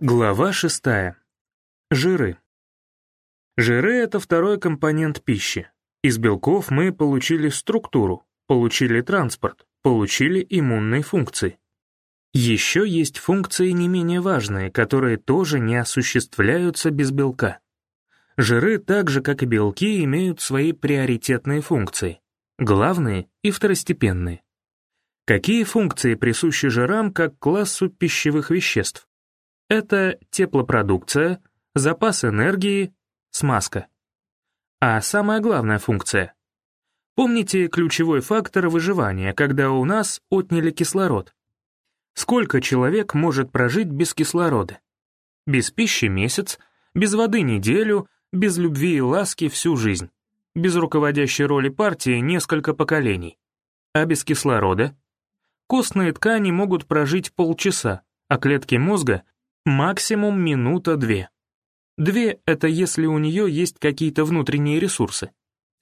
Глава шестая. Жиры. Жиры — это второй компонент пищи. Из белков мы получили структуру, получили транспорт, получили иммунные функции. Еще есть функции не менее важные, которые тоже не осуществляются без белка. Жиры, так же как и белки, имеют свои приоритетные функции, главные и второстепенные. Какие функции присущи жирам как классу пищевых веществ? Это теплопродукция, запас энергии, смазка. А самая главная функция. Помните ключевой фактор выживания, когда у нас отняли кислород? Сколько человек может прожить без кислорода? Без пищи месяц, без воды неделю, без любви и ласки всю жизнь, без руководящей роли партии несколько поколений. А без кислорода? Костные ткани могут прожить полчаса, а клетки мозга Максимум минута-две. Две — это если у нее есть какие-то внутренние ресурсы.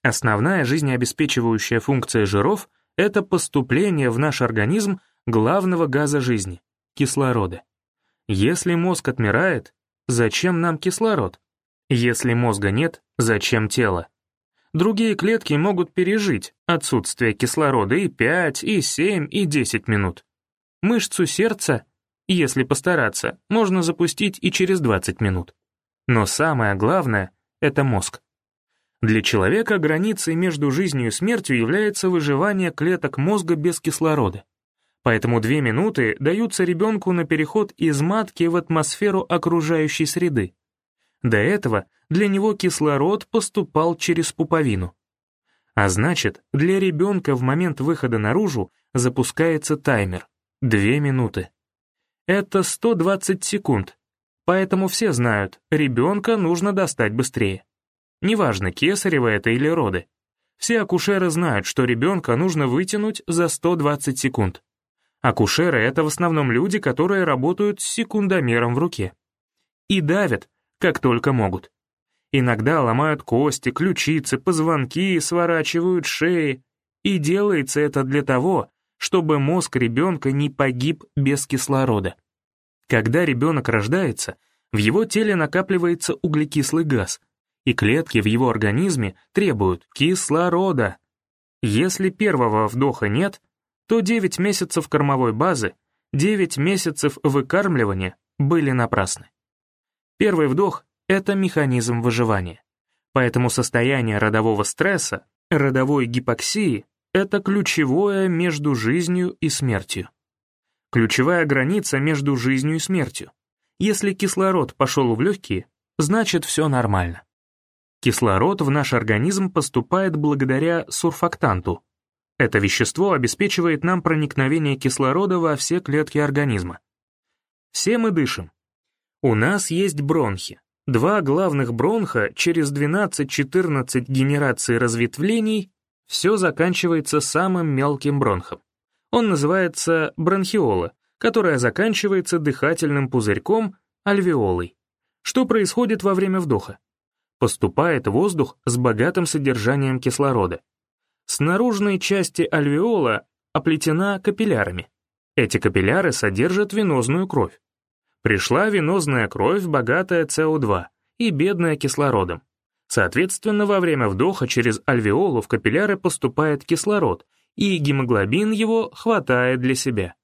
Основная жизнеобеспечивающая функция жиров — это поступление в наш организм главного газа жизни — кислорода. Если мозг отмирает, зачем нам кислород? Если мозга нет, зачем тело? Другие клетки могут пережить отсутствие кислорода и 5, и 7, и 10 минут. Мышцу сердца если постараться, можно запустить и через 20 минут. Но самое главное — это мозг. Для человека границей между жизнью и смертью является выживание клеток мозга без кислорода. Поэтому две минуты даются ребенку на переход из матки в атмосферу окружающей среды. До этого для него кислород поступал через пуповину. А значит, для ребенка в момент выхода наружу запускается таймер — две минуты. Это 120 секунд, поэтому все знают, ребенка нужно достать быстрее. Неважно, кесарево это или роды. Все акушеры знают, что ребенка нужно вытянуть за 120 секунд. Акушеры — это в основном люди, которые работают с секундомером в руке. И давят, как только могут. Иногда ломают кости, ключицы, позвонки, сворачивают шеи. И делается это для того, чтобы мозг ребенка не погиб без кислорода. Когда ребенок рождается, в его теле накапливается углекислый газ, и клетки в его организме требуют кислорода. Если первого вдоха нет, то 9 месяцев кормовой базы, 9 месяцев выкармливания были напрасны. Первый вдох — это механизм выживания. Поэтому состояние родового стресса, родовой гипоксии это ключевое между жизнью и смертью. Ключевая граница между жизнью и смертью. Если кислород пошел в легкие, значит все нормально. Кислород в наш организм поступает благодаря сурфактанту. Это вещество обеспечивает нам проникновение кислорода во все клетки организма. Все мы дышим. У нас есть бронхи. Два главных бронха через 12-14 генераций разветвлений все заканчивается самым мелким бронхом. Он называется бронхиола, которая заканчивается дыхательным пузырьком альвеолой. Что происходит во время вдоха? Поступает воздух с богатым содержанием кислорода. С наружной части альвеола оплетена капиллярами. Эти капилляры содержат венозную кровь. Пришла венозная кровь, богатая СО2 и бедная кислородом. Соответственно, во время вдоха через альвеолу в капилляры поступает кислород, и гемоглобин его хватает для себя.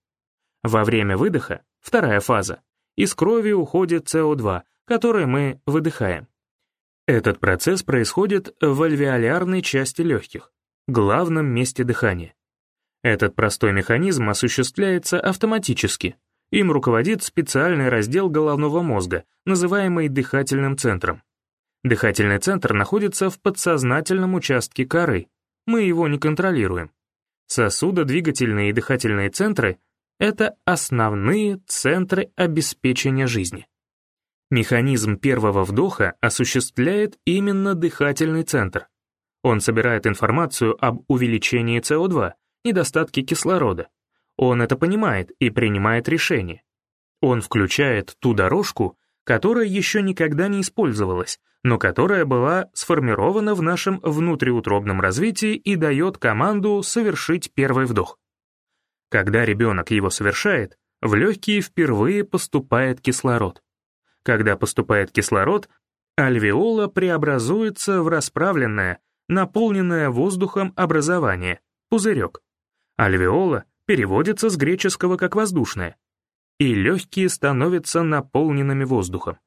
Во время выдоха, вторая фаза, из крови уходит СО2, который мы выдыхаем. Этот процесс происходит в альвеолярной части легких, главном месте дыхания. Этот простой механизм осуществляется автоматически. Им руководит специальный раздел головного мозга, называемый дыхательным центром. Дыхательный центр находится в подсознательном участке коры. Мы его не контролируем. Сосудодвигательные и дыхательные центры — это основные центры обеспечения жизни. Механизм первого вдоха осуществляет именно дыхательный центр. Он собирает информацию об увеличении СО2, недостатке кислорода. Он это понимает и принимает решение. Он включает ту дорожку, которая еще никогда не использовалась, но которая была сформирована в нашем внутриутробном развитии и дает команду совершить первый вдох. Когда ребенок его совершает, в легкие впервые поступает кислород. Когда поступает кислород, альвеола преобразуется в расправленное, наполненное воздухом образование, пузырек. Альвеола переводится с греческого как «воздушное», и легкие становятся наполненными воздухом.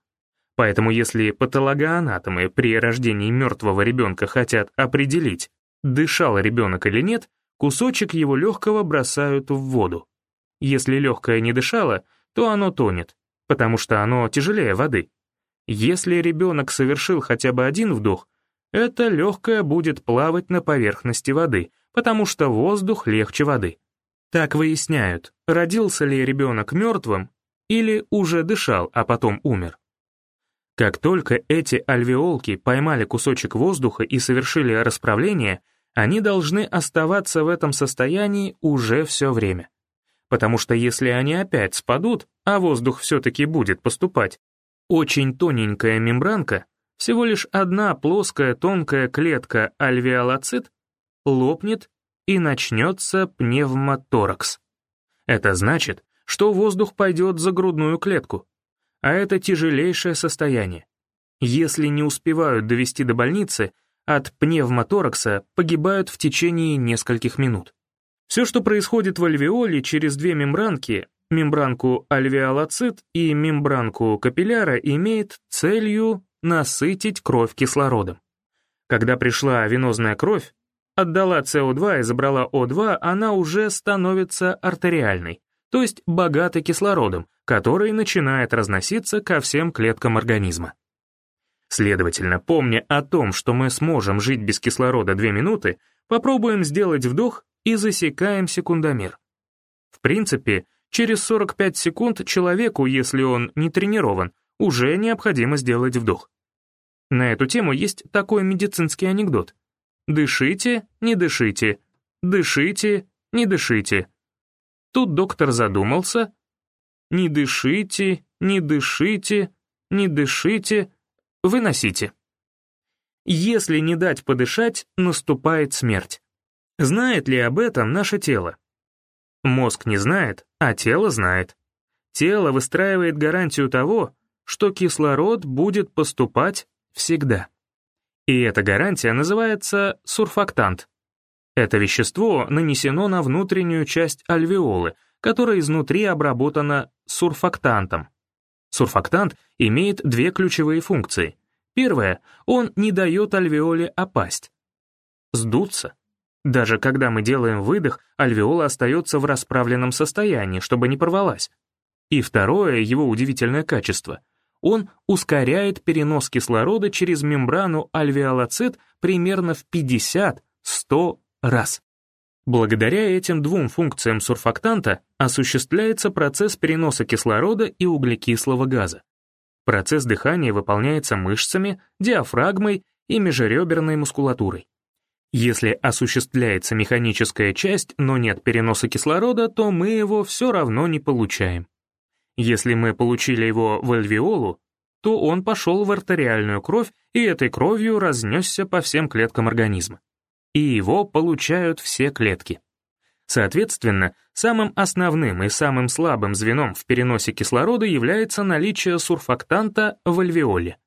Поэтому если патологоанатомы при рождении мертвого ребенка хотят определить, дышал ребенок или нет, кусочек его легкого бросают в воду. Если легкое не дышало, то оно тонет, потому что оно тяжелее воды. Если ребенок совершил хотя бы один вдох, это легкое будет плавать на поверхности воды, потому что воздух легче воды. Так выясняют, родился ли ребенок мертвым или уже дышал, а потом умер. Как только эти альвеолки поймали кусочек воздуха и совершили расправление, они должны оставаться в этом состоянии уже все время. Потому что если они опять спадут, а воздух все-таки будет поступать, очень тоненькая мембранка, всего лишь одна плоская тонкая клетка альвеолоцит, лопнет и начнется пневмоторакс. Это значит, что воздух пойдет за грудную клетку, а это тяжелейшее состояние. Если не успевают довести до больницы, от пневмоторакса погибают в течение нескольких минут. Все, что происходит в альвеоле через две мембранки, мембранку альвеолоцит и мембранку капилляра, имеет целью насытить кровь кислородом. Когда пришла венозная кровь, отдала СО2 и забрала О2, она уже становится артериальной, то есть богатой кислородом, который начинает разноситься ко всем клеткам организма. Следовательно, помня о том, что мы сможем жить без кислорода 2 минуты, попробуем сделать вдох и засекаем секундомер. В принципе, через 45 секунд человеку, если он не тренирован, уже необходимо сделать вдох. На эту тему есть такой медицинский анекдот. Дышите, не дышите, дышите, не дышите. Тут доктор задумался, не дышите, не дышите, не дышите, выносите. Если не дать подышать, наступает смерть. Знает ли об этом наше тело? Мозг не знает, а тело знает. Тело выстраивает гарантию того, что кислород будет поступать всегда. И эта гарантия называется сурфактант. Это вещество нанесено на внутреннюю часть альвеолы, которая изнутри обработана сурфактантом. Сурфактант имеет две ключевые функции. Первая — он не дает альвеоле опасть. Сдуться. Даже когда мы делаем выдох, альвеола остается в расправленном состоянии, чтобы не порвалась. И второе, его удивительное качество — он ускоряет перенос кислорода через мембрану альвеолоцит примерно в 50-100 раз. Благодаря этим двум функциям сурфактанта осуществляется процесс переноса кислорода и углекислого газа. Процесс дыхания выполняется мышцами, диафрагмой и межреберной мускулатурой. Если осуществляется механическая часть, но нет переноса кислорода, то мы его все равно не получаем. Если мы получили его в альвеолу, то он пошел в артериальную кровь и этой кровью разнесся по всем клеткам организма и его получают все клетки. Соответственно, самым основным и самым слабым звеном в переносе кислорода является наличие сурфактанта в альвеоле.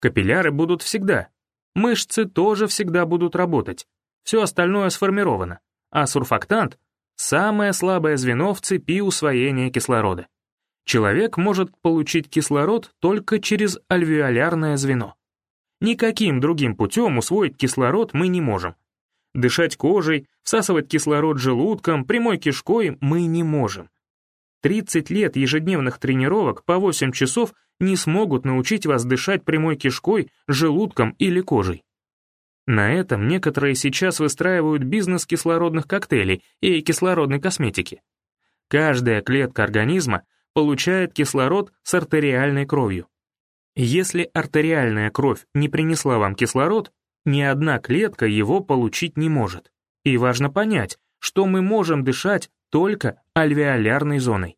Капилляры будут всегда, мышцы тоже всегда будут работать, все остальное сформировано, а сурфактант — самое слабое звено в цепи усвоения кислорода. Человек может получить кислород только через альвеолярное звено. Никаким другим путем усвоить кислород мы не можем, Дышать кожей, всасывать кислород желудком, прямой кишкой мы не можем. 30 лет ежедневных тренировок по 8 часов не смогут научить вас дышать прямой кишкой, желудком или кожей. На этом некоторые сейчас выстраивают бизнес кислородных коктейлей и кислородной косметики. Каждая клетка организма получает кислород с артериальной кровью. Если артериальная кровь не принесла вам кислород, ни одна клетка его получить не может. И важно понять, что мы можем дышать только альвеолярной зоной.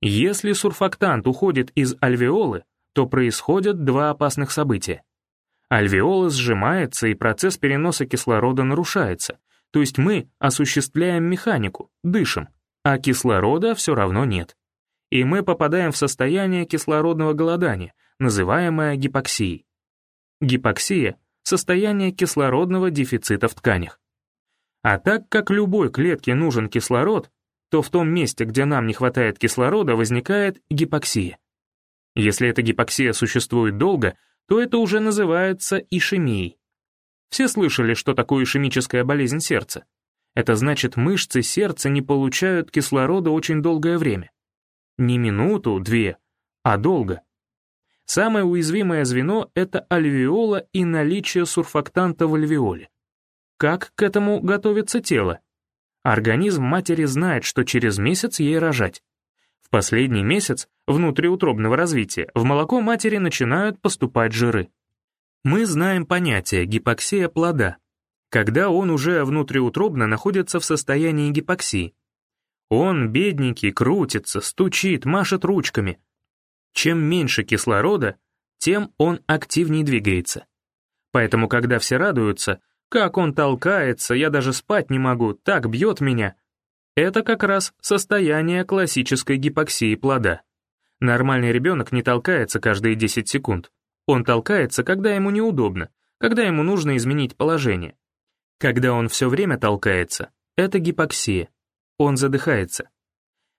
Если сурфактант уходит из альвеолы, то происходят два опасных события. Альвеола сжимается, и процесс переноса кислорода нарушается, то есть мы осуществляем механику, дышим, а кислорода все равно нет. И мы попадаем в состояние кислородного голодания, называемое гипоксией. Гипоксия — состояние кислородного дефицита в тканях. А так как любой клетке нужен кислород, то в том месте, где нам не хватает кислорода, возникает гипоксия. Если эта гипоксия существует долго, то это уже называется ишемией. Все слышали, что такое ишемическая болезнь сердца. Это значит, мышцы сердца не получают кислорода очень долгое время. Не минуту, две, а долго. Самое уязвимое звено — это альвеола и наличие сурфактанта в альвеоле. Как к этому готовится тело? Организм матери знает, что через месяц ей рожать. В последний месяц внутриутробного развития в молоко матери начинают поступать жиры. Мы знаем понятие гипоксия плода, когда он уже внутриутробно находится в состоянии гипоксии. Он, бедненький, крутится, стучит, машет ручками. Чем меньше кислорода, тем он активнее двигается. Поэтому, когда все радуются, как он толкается, я даже спать не могу, так бьет меня, это как раз состояние классической гипоксии плода. Нормальный ребенок не толкается каждые 10 секунд. Он толкается, когда ему неудобно, когда ему нужно изменить положение. Когда он все время толкается, это гипоксия. Он задыхается.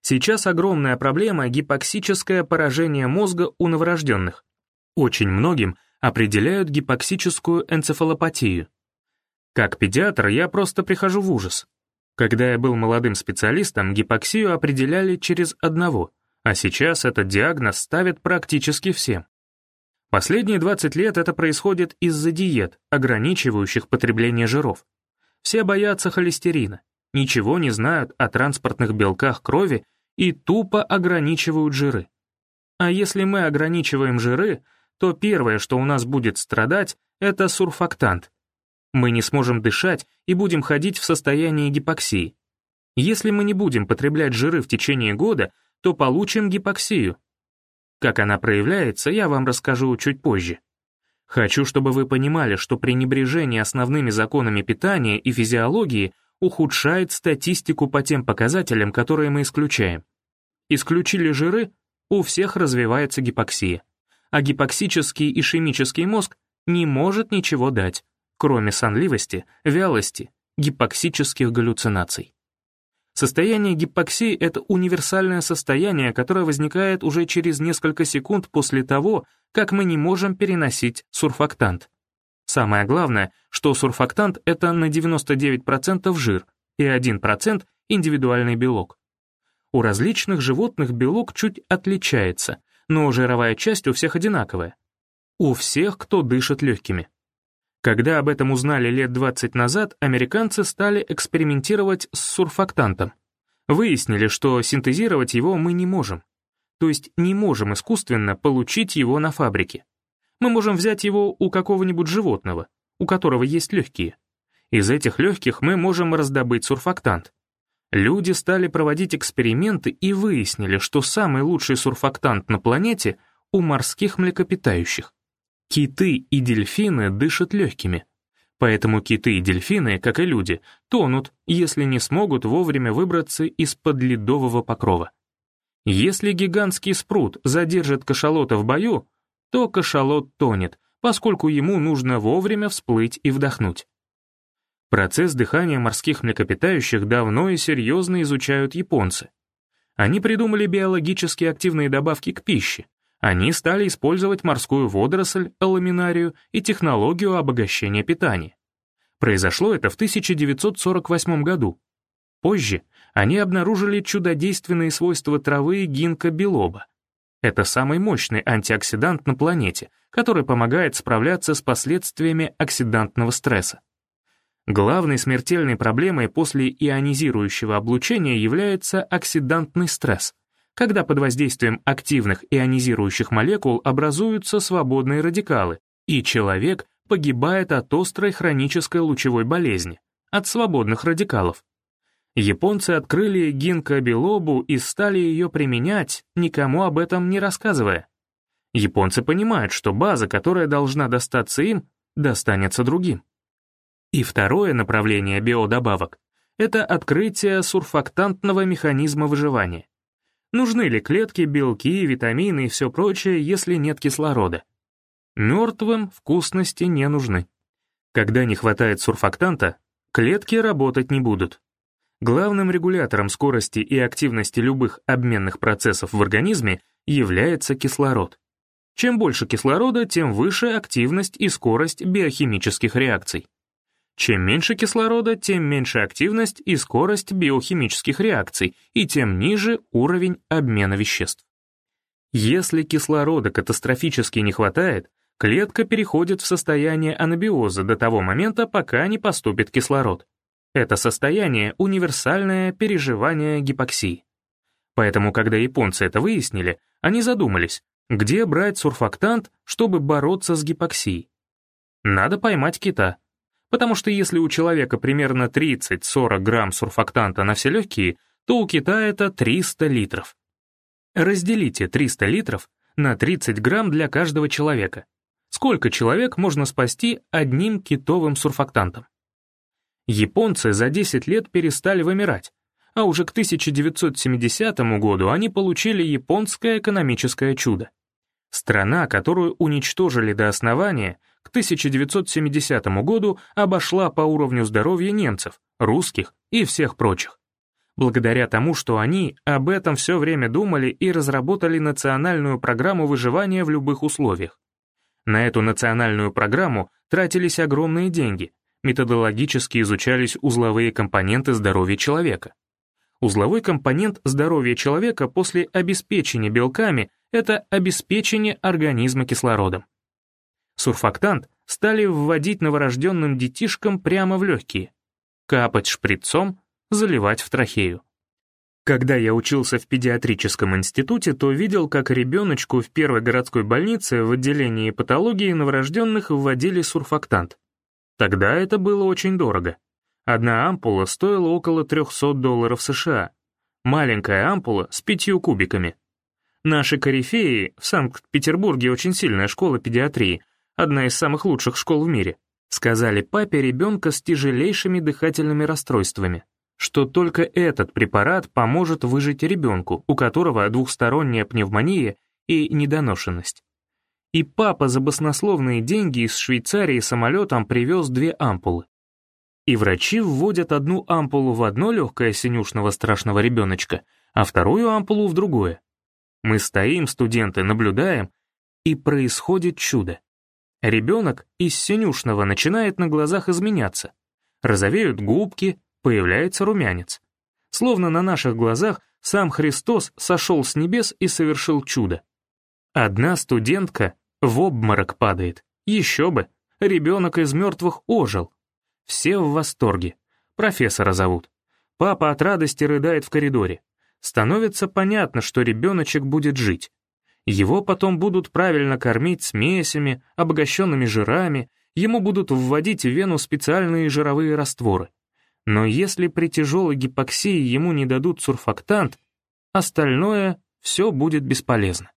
Сейчас огромная проблема — гипоксическое поражение мозга у новорожденных. Очень многим определяют гипоксическую энцефалопатию. Как педиатр я просто прихожу в ужас. Когда я был молодым специалистом, гипоксию определяли через одного, а сейчас этот диагноз ставят практически всем. Последние 20 лет это происходит из-за диет, ограничивающих потребление жиров. Все боятся холестерина, ничего не знают о транспортных белках крови и тупо ограничивают жиры. А если мы ограничиваем жиры, то первое, что у нас будет страдать, это сурфактант, мы не сможем дышать и будем ходить в состоянии гипоксии. Если мы не будем потреблять жиры в течение года, то получим гипоксию. Как она проявляется, я вам расскажу чуть позже. Хочу, чтобы вы понимали, что пренебрежение основными законами питания и физиологии ухудшает статистику по тем показателям, которые мы исключаем. Исключили жиры, у всех развивается гипоксия. А гипоксический ишемический мозг не может ничего дать кроме сонливости, вялости, гипоксических галлюцинаций. Состояние гипоксии — это универсальное состояние, которое возникает уже через несколько секунд после того, как мы не можем переносить сурфактант. Самое главное, что сурфактант — это на 99% жир и 1% индивидуальный белок. У различных животных белок чуть отличается, но жировая часть у всех одинаковая. У всех, кто дышит легкими. Когда об этом узнали лет 20 назад, американцы стали экспериментировать с сурфактантом. Выяснили, что синтезировать его мы не можем. То есть не можем искусственно получить его на фабрике. Мы можем взять его у какого-нибудь животного, у которого есть легкие. Из этих легких мы можем раздобыть сурфактант. Люди стали проводить эксперименты и выяснили, что самый лучший сурфактант на планете у морских млекопитающих. Киты и дельфины дышат легкими. Поэтому киты и дельфины, как и люди, тонут, если не смогут вовремя выбраться из-под ледового покрова. Если гигантский спрут задержит кашалота в бою, то кашалот тонет, поскольку ему нужно вовремя всплыть и вдохнуть. Процесс дыхания морских млекопитающих давно и серьезно изучают японцы. Они придумали биологически активные добавки к пище, они стали использовать морскую водоросль, аламинарию и технологию обогащения питания. Произошло это в 1948 году. Позже они обнаружили чудодейственные свойства травы гинка билоба. Это самый мощный антиоксидант на планете, который помогает справляться с последствиями оксидантного стресса. Главной смертельной проблемой после ионизирующего облучения является оксидантный стресс — когда под воздействием активных ионизирующих молекул образуются свободные радикалы, и человек погибает от острой хронической лучевой болезни, от свободных радикалов. Японцы открыли гинкобилобу и стали ее применять, никому об этом не рассказывая. Японцы понимают, что база, которая должна достаться им, достанется другим. И второе направление биодобавок — это открытие сурфактантного механизма выживания. Нужны ли клетки, белки, витамины и все прочее, если нет кислорода? Мертвым вкусности не нужны. Когда не хватает сурфактанта, клетки работать не будут. Главным регулятором скорости и активности любых обменных процессов в организме является кислород. Чем больше кислорода, тем выше активность и скорость биохимических реакций. Чем меньше кислорода, тем меньше активность и скорость биохимических реакций, и тем ниже уровень обмена веществ. Если кислорода катастрофически не хватает, клетка переходит в состояние анабиоза до того момента, пока не поступит кислород. Это состояние — универсальное переживание гипоксии. Поэтому, когда японцы это выяснили, они задумались, где брать сурфактант, чтобы бороться с гипоксией. Надо поймать кита. Потому что если у человека примерно 30-40 грамм сурфактанта на все легкие, то у кита это 300 литров. Разделите 300 литров на 30 грамм для каждого человека. Сколько человек можно спасти одним китовым сурфактантом? Японцы за 10 лет перестали вымирать, а уже к 1970 году они получили японское экономическое чудо. Страна, которую уничтожили до основания, к 1970 году обошла по уровню здоровья немцев, русских и всех прочих. Благодаря тому, что они об этом все время думали и разработали национальную программу выживания в любых условиях. На эту национальную программу тратились огромные деньги, методологически изучались узловые компоненты здоровья человека. Узловой компонент здоровья человека после обеспечения белками — это обеспечение организма кислородом. Сурфактант стали вводить новорожденным детишкам прямо в легкие, капать шприцом, заливать в трахею. Когда я учился в педиатрическом институте, то видел, как ребеночку в первой городской больнице в отделении патологии новорожденных вводили сурфактант. Тогда это было очень дорого. Одна ампула стоила около 300 долларов США. Маленькая ампула с пятью кубиками. Наши корифеи, в Санкт-Петербурге очень сильная школа педиатрии, одна из самых лучших школ в мире, сказали папе ребенка с тяжелейшими дыхательными расстройствами, что только этот препарат поможет выжить ребенку, у которого двухсторонняя пневмония и недоношенность. И папа за баснословные деньги из Швейцарии самолетом привез две ампулы. И врачи вводят одну ампулу в одно легкое синюшного страшного ребеночка, а вторую ампулу в другое. Мы стоим, студенты, наблюдаем, и происходит чудо. Ребенок из синюшного начинает на глазах изменяться. Розовеют губки, появляется румянец. Словно на наших глазах сам Христос сошел с небес и совершил чудо. Одна студентка в обморок падает. Еще бы, ребенок из мертвых ожил. Все в восторге. Профессора зовут. Папа от радости рыдает в коридоре. Становится понятно, что ребеночек будет жить. Его потом будут правильно кормить смесями, обогащенными жирами, ему будут вводить в вену специальные жировые растворы. Но если при тяжелой гипоксии ему не дадут сурфактант, остальное все будет бесполезно.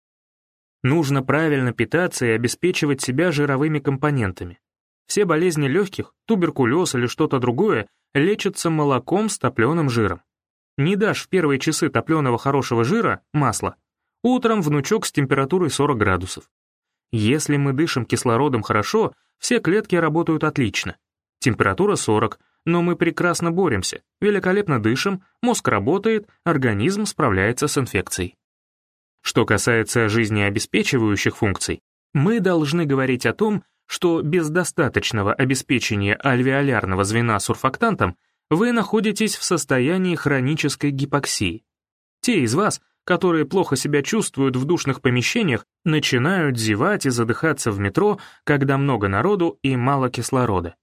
Нужно правильно питаться и обеспечивать себя жировыми компонентами. Все болезни легких, туберкулез или что-то другое, лечатся молоком с топленым жиром. Не дашь в первые часы топленого хорошего жира, масла, утром внучок с температурой 40 градусов. Если мы дышим кислородом хорошо, все клетки работают отлично. Температура 40, но мы прекрасно боремся, великолепно дышим, мозг работает, организм справляется с инфекцией. Что касается жизнеобеспечивающих функций, мы должны говорить о том, что без достаточного обеспечения альвеолярного звена сурфактантом вы находитесь в состоянии хронической гипоксии. Те из вас, которые плохо себя чувствуют в душных помещениях, начинают зевать и задыхаться в метро, когда много народу и мало кислорода.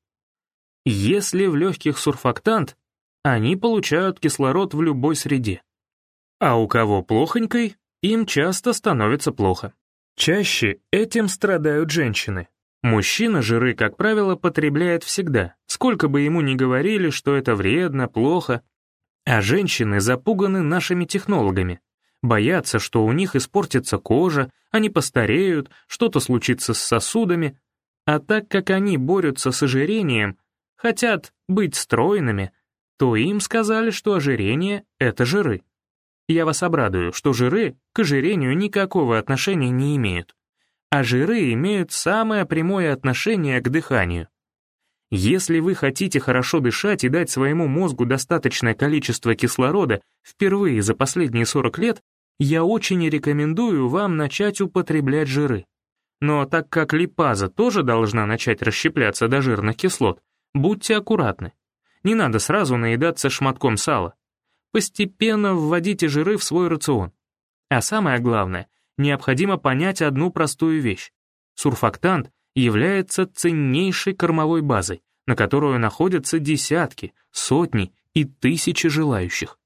Если в легких сурфактант, они получают кислород в любой среде. А у кого плохонькой, им часто становится плохо. Чаще этим страдают женщины, Мужчина жиры, как правило, потребляет всегда, сколько бы ему ни говорили, что это вредно, плохо. А женщины запуганы нашими технологами. Боятся, что у них испортится кожа, они постареют, что-то случится с сосудами. А так как они борются с ожирением, хотят быть стройными, то им сказали, что ожирение — это жиры. Я вас обрадую, что жиры к ожирению никакого отношения не имеют. А жиры имеют самое прямое отношение к дыханию. Если вы хотите хорошо дышать и дать своему мозгу достаточное количество кислорода впервые за последние 40 лет, я очень рекомендую вам начать употреблять жиры. Но так как липаза тоже должна начать расщепляться до жирных кислот, будьте аккуратны. Не надо сразу наедаться шматком сала. Постепенно вводите жиры в свой рацион. А самое главное, необходимо понять одну простую вещь. Сурфактант является ценнейшей кормовой базой, на которую находятся десятки, сотни и тысячи желающих.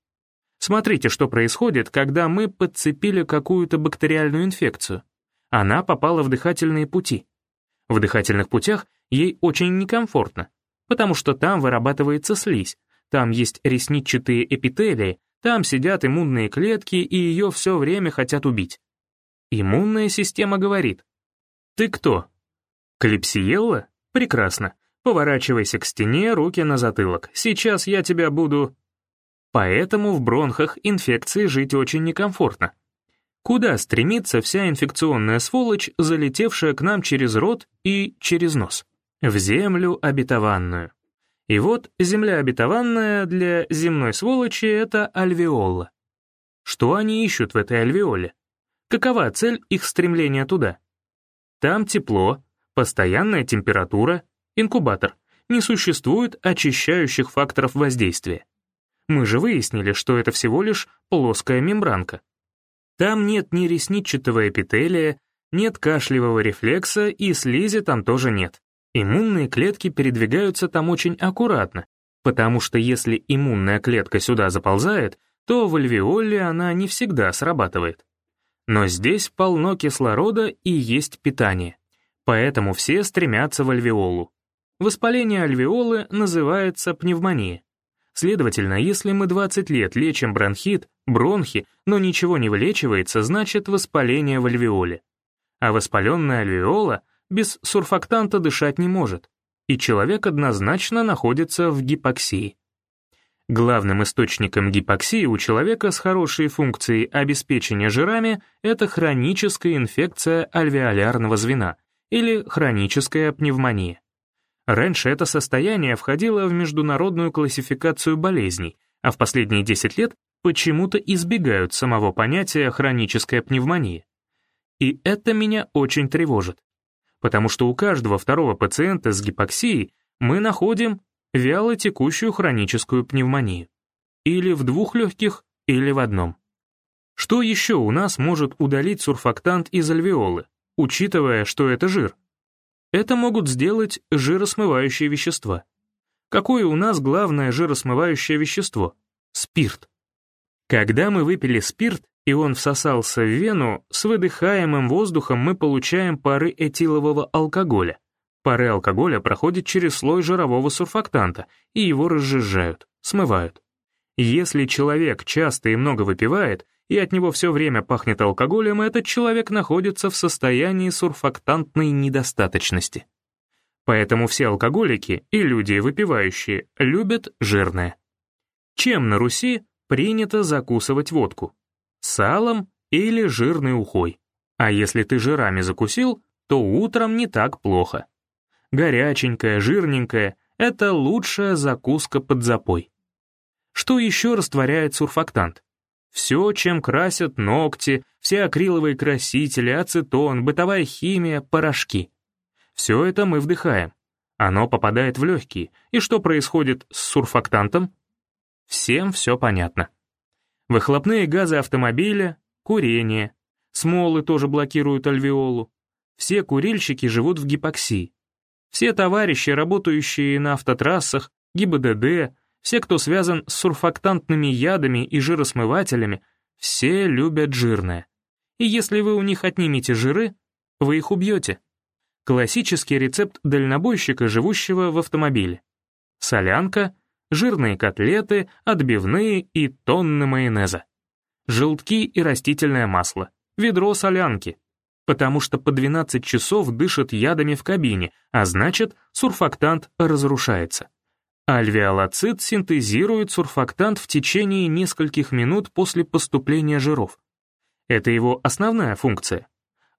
Смотрите, что происходит, когда мы подцепили какую-то бактериальную инфекцию. Она попала в дыхательные пути. В дыхательных путях ей очень некомфортно, потому что там вырабатывается слизь, там есть ресничатые эпителии, там сидят иммунные клетки, и ее все время хотят убить. Иммунная система говорит, «Ты кто?» «Клепсиелла? Прекрасно. Поворачивайся к стене, руки на затылок. Сейчас я тебя буду...» Поэтому в бронхах инфекции жить очень некомфортно. Куда стремится вся инфекционная сволочь, залетевшая к нам через рот и через нос? В землю обетованную. И вот земля обетованная для земной сволочи — это альвеола. Что они ищут в этой альвеоле? Какова цель их стремления туда? Там тепло, постоянная температура, инкубатор. Не существует очищающих факторов воздействия. Мы же выяснили, что это всего лишь плоская мембранка. Там нет ни ресничатого эпителия, нет кашлевого рефлекса и слизи там тоже нет. Иммунные клетки передвигаются там очень аккуратно, потому что если иммунная клетка сюда заползает, то в альвеоле она не всегда срабатывает. Но здесь полно кислорода и есть питание. Поэтому все стремятся в альвеолу. Воспаление альвеолы называется пневмония. Следовательно, если мы 20 лет лечим бронхит, бронхи, но ничего не вылечивается, значит воспаление в альвеоле. А воспаленная альвеола без сурфактанта дышать не может, и человек однозначно находится в гипоксии. Главным источником гипоксии у человека с хорошей функцией обеспечения жирами это хроническая инфекция альвеолярного звена или хроническая пневмония. Раньше это состояние входило в международную классификацию болезней, а в последние 10 лет почему-то избегают самого понятия хроническая пневмония. И это меня очень тревожит, потому что у каждого второго пациента с гипоксией мы находим вяло текущую хроническую пневмонию. Или в двух легких, или в одном. Что еще у нас может удалить сурфактант из альвеолы, учитывая, что это жир? Это могут сделать жиросмывающие вещества. Какое у нас главное жиросмывающее вещество? Спирт. Когда мы выпили спирт, и он всосался в вену, с выдыхаемым воздухом мы получаем пары этилового алкоголя. Пары алкоголя проходят через слой жирового сурфактанта, и его разжижают, смывают. Если человек часто и много выпивает, и от него все время пахнет алкоголем, этот человек находится в состоянии сурфактантной недостаточности. Поэтому все алкоголики и люди, выпивающие, любят жирное. Чем на Руси принято закусывать водку? Салом или жирной ухой? А если ты жирами закусил, то утром не так плохо. Горяченькая, жирненькая — это лучшая закуска под запой. Что еще растворяет сурфактант? Все, чем красят ногти, все акриловые красители, ацетон, бытовая химия, порошки. Все это мы вдыхаем. Оно попадает в легкие. И что происходит с сурфактантом? Всем все понятно. Выхлопные газы автомобиля, курение. Смолы тоже блокируют альвеолу. Все курильщики живут в гипоксии. Все товарищи, работающие на автотрассах, ГИБДД, все, кто связан с сурфактантными ядами и жиросмывателями, все любят жирное. И если вы у них отнимете жиры, вы их убьете. Классический рецепт дальнобойщика, живущего в автомобиле. Солянка, жирные котлеты, отбивные и тонны майонеза. Желтки и растительное масло, ведро солянки. Потому что по 12 часов дышат ядами в кабине, а значит, сурфактант разрушается. Альвеолоцит синтезирует сурфактант в течение нескольких минут после поступления жиров. Это его основная функция.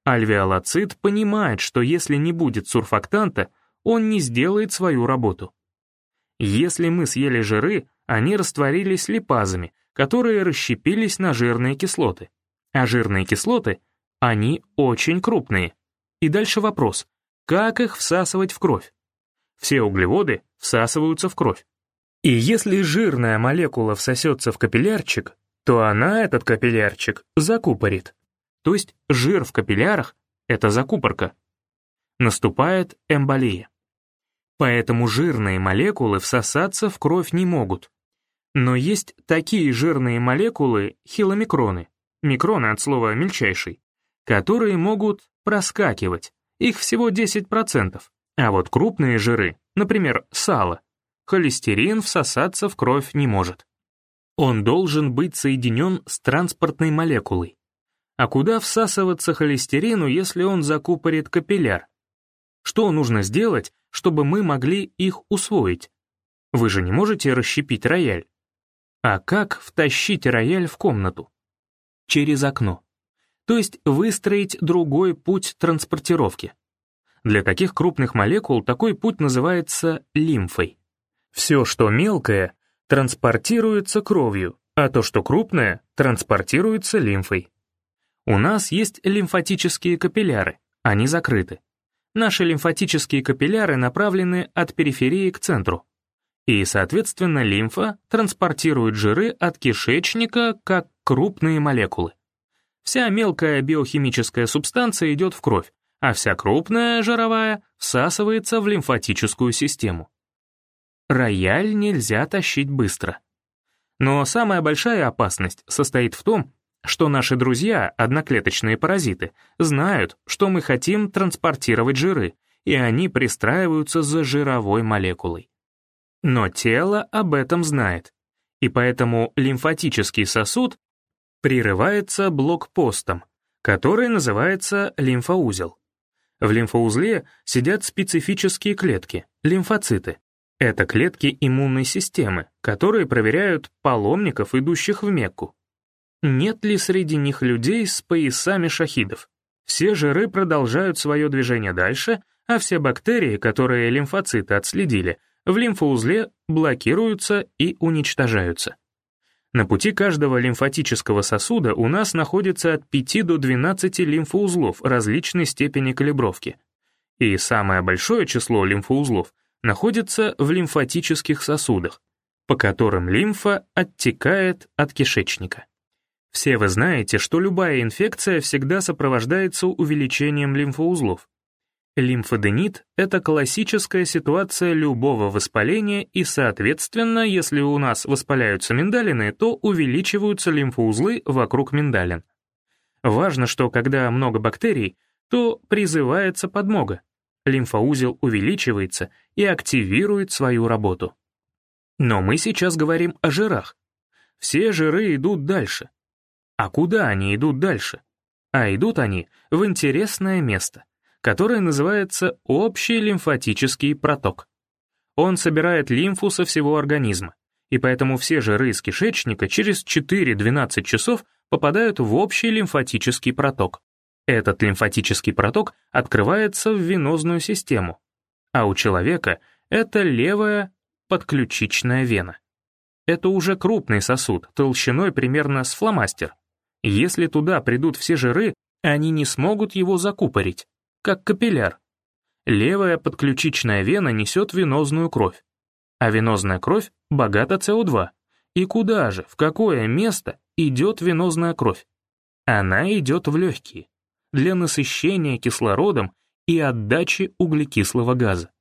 Альвеолоцит понимает, что если не будет сурфактанта, он не сделает свою работу. Если мы съели жиры, они растворились липазами, которые расщепились на жирные кислоты. А жирные кислоты, они очень крупные. И дальше вопрос, как их всасывать в кровь? Все углеводы всасываются в кровь. И если жирная молекула всосется в капиллярчик, то она этот капиллярчик закупорит. То есть жир в капиллярах — это закупорка. Наступает эмболия. Поэтому жирные молекулы всосаться в кровь не могут. Но есть такие жирные молекулы, хиломикроны, микроны от слова «мельчайший», которые могут проскакивать, их всего 10%. А вот крупные жиры, например, сало, холестерин всосаться в кровь не может. Он должен быть соединен с транспортной молекулой. А куда всасываться холестерину, если он закупорит капилляр? Что нужно сделать, чтобы мы могли их усвоить? Вы же не можете расщепить рояль. А как втащить рояль в комнату? Через окно. То есть выстроить другой путь транспортировки. Для таких крупных молекул такой путь называется лимфой. Все, что мелкое, транспортируется кровью, а то, что крупное, транспортируется лимфой. У нас есть лимфатические капилляры, они закрыты. Наши лимфатические капилляры направлены от периферии к центру. И, соответственно, лимфа транспортирует жиры от кишечника как крупные молекулы. Вся мелкая биохимическая субстанция идет в кровь, а вся крупная жировая всасывается в лимфатическую систему. Рояль нельзя тащить быстро. Но самая большая опасность состоит в том, что наши друзья, одноклеточные паразиты, знают, что мы хотим транспортировать жиры, и они пристраиваются за жировой молекулой. Но тело об этом знает, и поэтому лимфатический сосуд прерывается блокпостом, который называется лимфоузел. В лимфоузле сидят специфические клетки, лимфоциты. Это клетки иммунной системы, которые проверяют паломников, идущих в Мекку. Нет ли среди них людей с поясами шахидов? Все жиры продолжают свое движение дальше, а все бактерии, которые лимфоциты отследили, в лимфоузле блокируются и уничтожаются. На пути каждого лимфатического сосуда у нас находится от 5 до 12 лимфоузлов различной степени калибровки. И самое большое число лимфоузлов находится в лимфатических сосудах, по которым лимфа оттекает от кишечника. Все вы знаете, что любая инфекция всегда сопровождается увеличением лимфоузлов. Лимфоденит — это классическая ситуация любого воспаления, и, соответственно, если у нас воспаляются миндалины, то увеличиваются лимфоузлы вокруг миндалин. Важно, что когда много бактерий, то призывается подмога. Лимфоузел увеличивается и активирует свою работу. Но мы сейчас говорим о жирах. Все жиры идут дальше. А куда они идут дальше? А идут они в интересное место — которое называется общий лимфатический проток. Он собирает лимфу со всего организма, и поэтому все жиры из кишечника через 4-12 часов попадают в общий лимфатический проток. Этот лимфатический проток открывается в венозную систему, а у человека это левая подключичная вена. Это уже крупный сосуд, толщиной примерно с фломастер. Если туда придут все жиры, они не смогут его закупорить как капилляр. Левая подключичная вена несет венозную кровь, а венозная кровь богата СО2. И куда же, в какое место идет венозная кровь? Она идет в легкие, для насыщения кислородом и отдачи углекислого газа.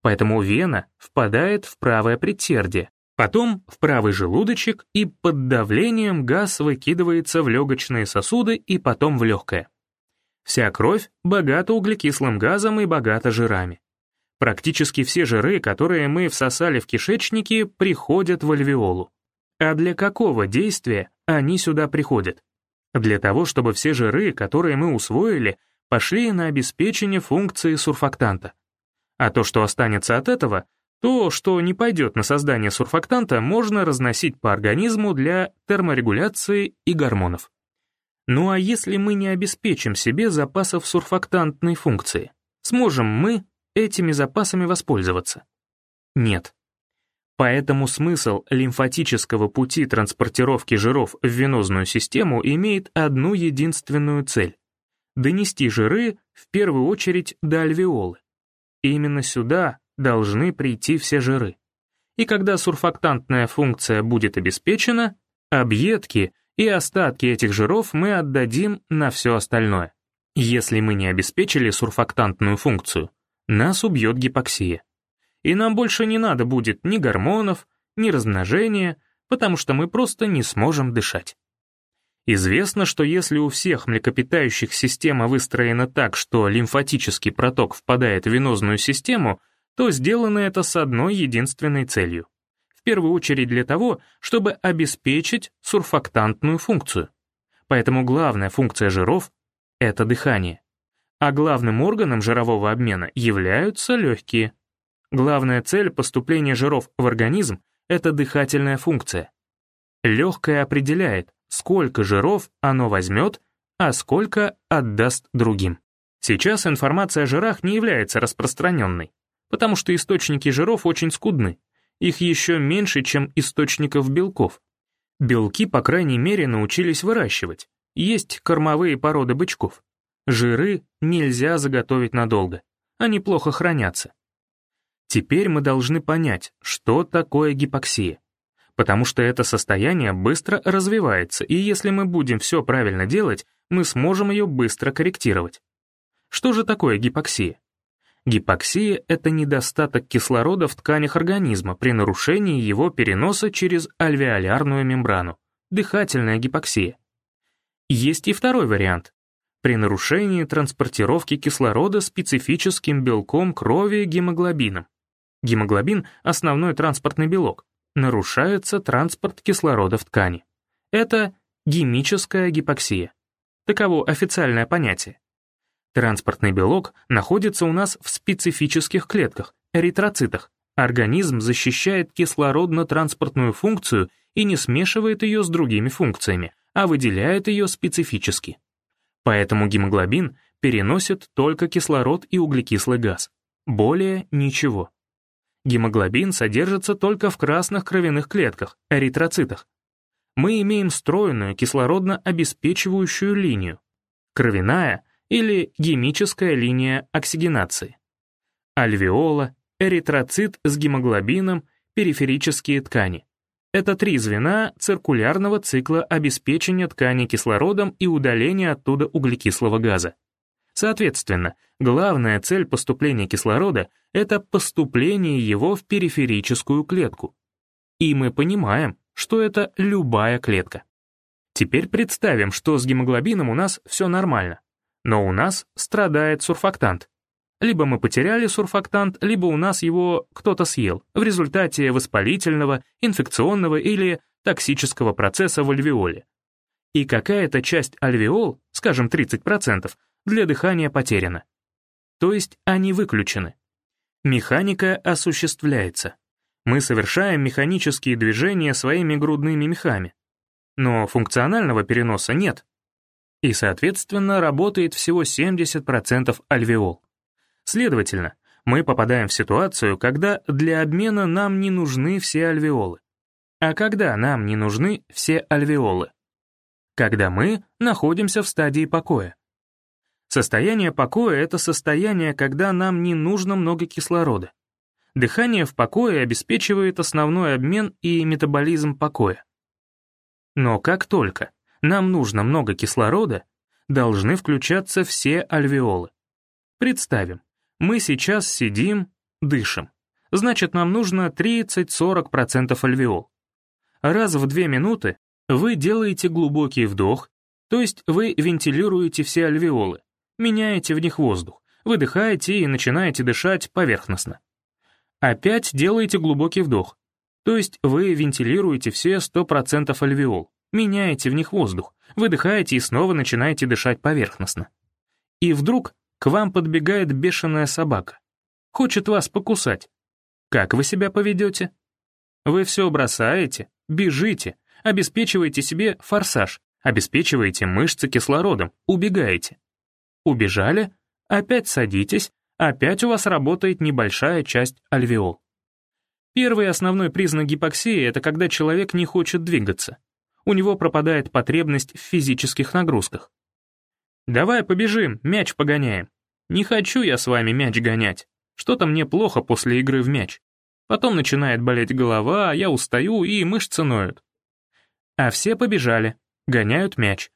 Поэтому вена впадает в правое предсердие, потом в правый желудочек и под давлением газ выкидывается в легочные сосуды и потом в легкое. Вся кровь богата углекислым газом и богата жирами. Практически все жиры, которые мы всосали в кишечнике, приходят в альвеолу. А для какого действия они сюда приходят? Для того, чтобы все жиры, которые мы усвоили, пошли на обеспечение функции сурфактанта. А то, что останется от этого, То, что не пойдет на создание сурфактанта, можно разносить по организму для терморегуляции и гормонов. Ну а если мы не обеспечим себе запасов сурфактантной функции, сможем мы этими запасами воспользоваться? Нет. Поэтому смысл лимфатического пути транспортировки жиров в венозную систему имеет одну единственную цель — донести жиры в первую очередь до альвеолы. Именно сюда должны прийти все жиры. И когда сурфактантная функция будет обеспечена, объедки и остатки этих жиров мы отдадим на все остальное. Если мы не обеспечили сурфактантную функцию, нас убьет гипоксия. И нам больше не надо будет ни гормонов, ни размножения, потому что мы просто не сможем дышать. Известно, что если у всех млекопитающих система выстроена так, что лимфатический проток впадает в венозную систему — то сделано это с одной единственной целью. В первую очередь для того, чтобы обеспечить сурфактантную функцию. Поэтому главная функция жиров — это дыхание. А главным органом жирового обмена являются легкие. Главная цель поступления жиров в организм — это дыхательная функция. Легкое определяет, сколько жиров оно возьмет, а сколько отдаст другим. Сейчас информация о жирах не является распространенной потому что источники жиров очень скудны, их еще меньше, чем источников белков. Белки, по крайней мере, научились выращивать, есть кормовые породы бычков. Жиры нельзя заготовить надолго, они плохо хранятся. Теперь мы должны понять, что такое гипоксия, потому что это состояние быстро развивается, и если мы будем все правильно делать, мы сможем ее быстро корректировать. Что же такое гипоксия? Гипоксия — это недостаток кислорода в тканях организма при нарушении его переноса через альвеолярную мембрану, дыхательная гипоксия. Есть и второй вариант. При нарушении транспортировки кислорода специфическим белком крови гемоглобином. Гемоглобин — основной транспортный белок. Нарушается транспорт кислорода в ткани. Это гемическая гипоксия. Таково официальное понятие. Транспортный белок находится у нас в специфических клетках, эритроцитах. Организм защищает кислородно-транспортную функцию и не смешивает ее с другими функциями, а выделяет ее специфически. Поэтому гемоглобин переносит только кислород и углекислый газ. Более ничего. Гемоглобин содержится только в красных кровяных клетках, эритроцитах. Мы имеем стройную кислородно обеспечивающую линию. Кровяная — или гемическая линия оксигенации. Альвеола, эритроцит с гемоглобином, периферические ткани. Это три звена циркулярного цикла обеспечения ткани кислородом и удаления оттуда углекислого газа. Соответственно, главная цель поступления кислорода — это поступление его в периферическую клетку. И мы понимаем, что это любая клетка. Теперь представим, что с гемоглобином у нас все нормально. Но у нас страдает сурфактант. Либо мы потеряли сурфактант, либо у нас его кто-то съел в результате воспалительного, инфекционного или токсического процесса в альвеоле. И какая-то часть альвеол, скажем 30%, для дыхания потеряна. То есть они выключены. Механика осуществляется. Мы совершаем механические движения своими грудными мехами. Но функционального переноса нет и, соответственно, работает всего 70% альвеол. Следовательно, мы попадаем в ситуацию, когда для обмена нам не нужны все альвеолы. А когда нам не нужны все альвеолы? Когда мы находимся в стадии покоя. Состояние покоя — это состояние, когда нам не нужно много кислорода. Дыхание в покое обеспечивает основной обмен и метаболизм покоя. Но как только нам нужно много кислорода, должны включаться все альвеолы. Представим, мы сейчас сидим, дышим. Значит, нам нужно 30-40% альвеол. Раз в 2 минуты вы делаете глубокий вдох, то есть вы вентилируете все альвеолы, меняете в них воздух, выдыхаете и начинаете дышать поверхностно. Опять делаете глубокий вдох, то есть вы вентилируете все 100% альвеол, меняете в них воздух, выдыхаете и снова начинаете дышать поверхностно. И вдруг к вам подбегает бешеная собака. Хочет вас покусать. как вы себя поведете? Вы все бросаете, бежите, обеспечиваете себе форсаж, обеспечиваете мышцы кислородом, убегаете. Убежали, опять садитесь, опять у вас работает небольшая часть альвеол. Первый основной признак гипоксии — это когда человек не хочет двигаться. У него пропадает потребность в физических нагрузках. «Давай побежим, мяч погоняем». «Не хочу я с вами мяч гонять. Что-то мне плохо после игры в мяч. Потом начинает болеть голова, я устаю и мышцы ноют». А все побежали, гоняют мяч.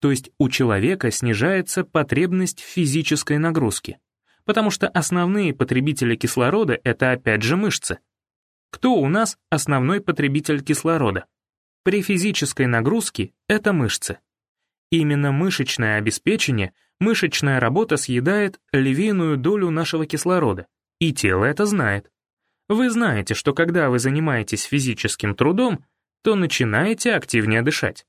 То есть у человека снижается потребность в физической нагрузке, потому что основные потребители кислорода — это опять же мышцы. Кто у нас основной потребитель кислорода? При физической нагрузке это мышцы. Именно мышечное обеспечение, мышечная работа съедает львиную долю нашего кислорода, и тело это знает. Вы знаете, что когда вы занимаетесь физическим трудом, то начинаете активнее дышать.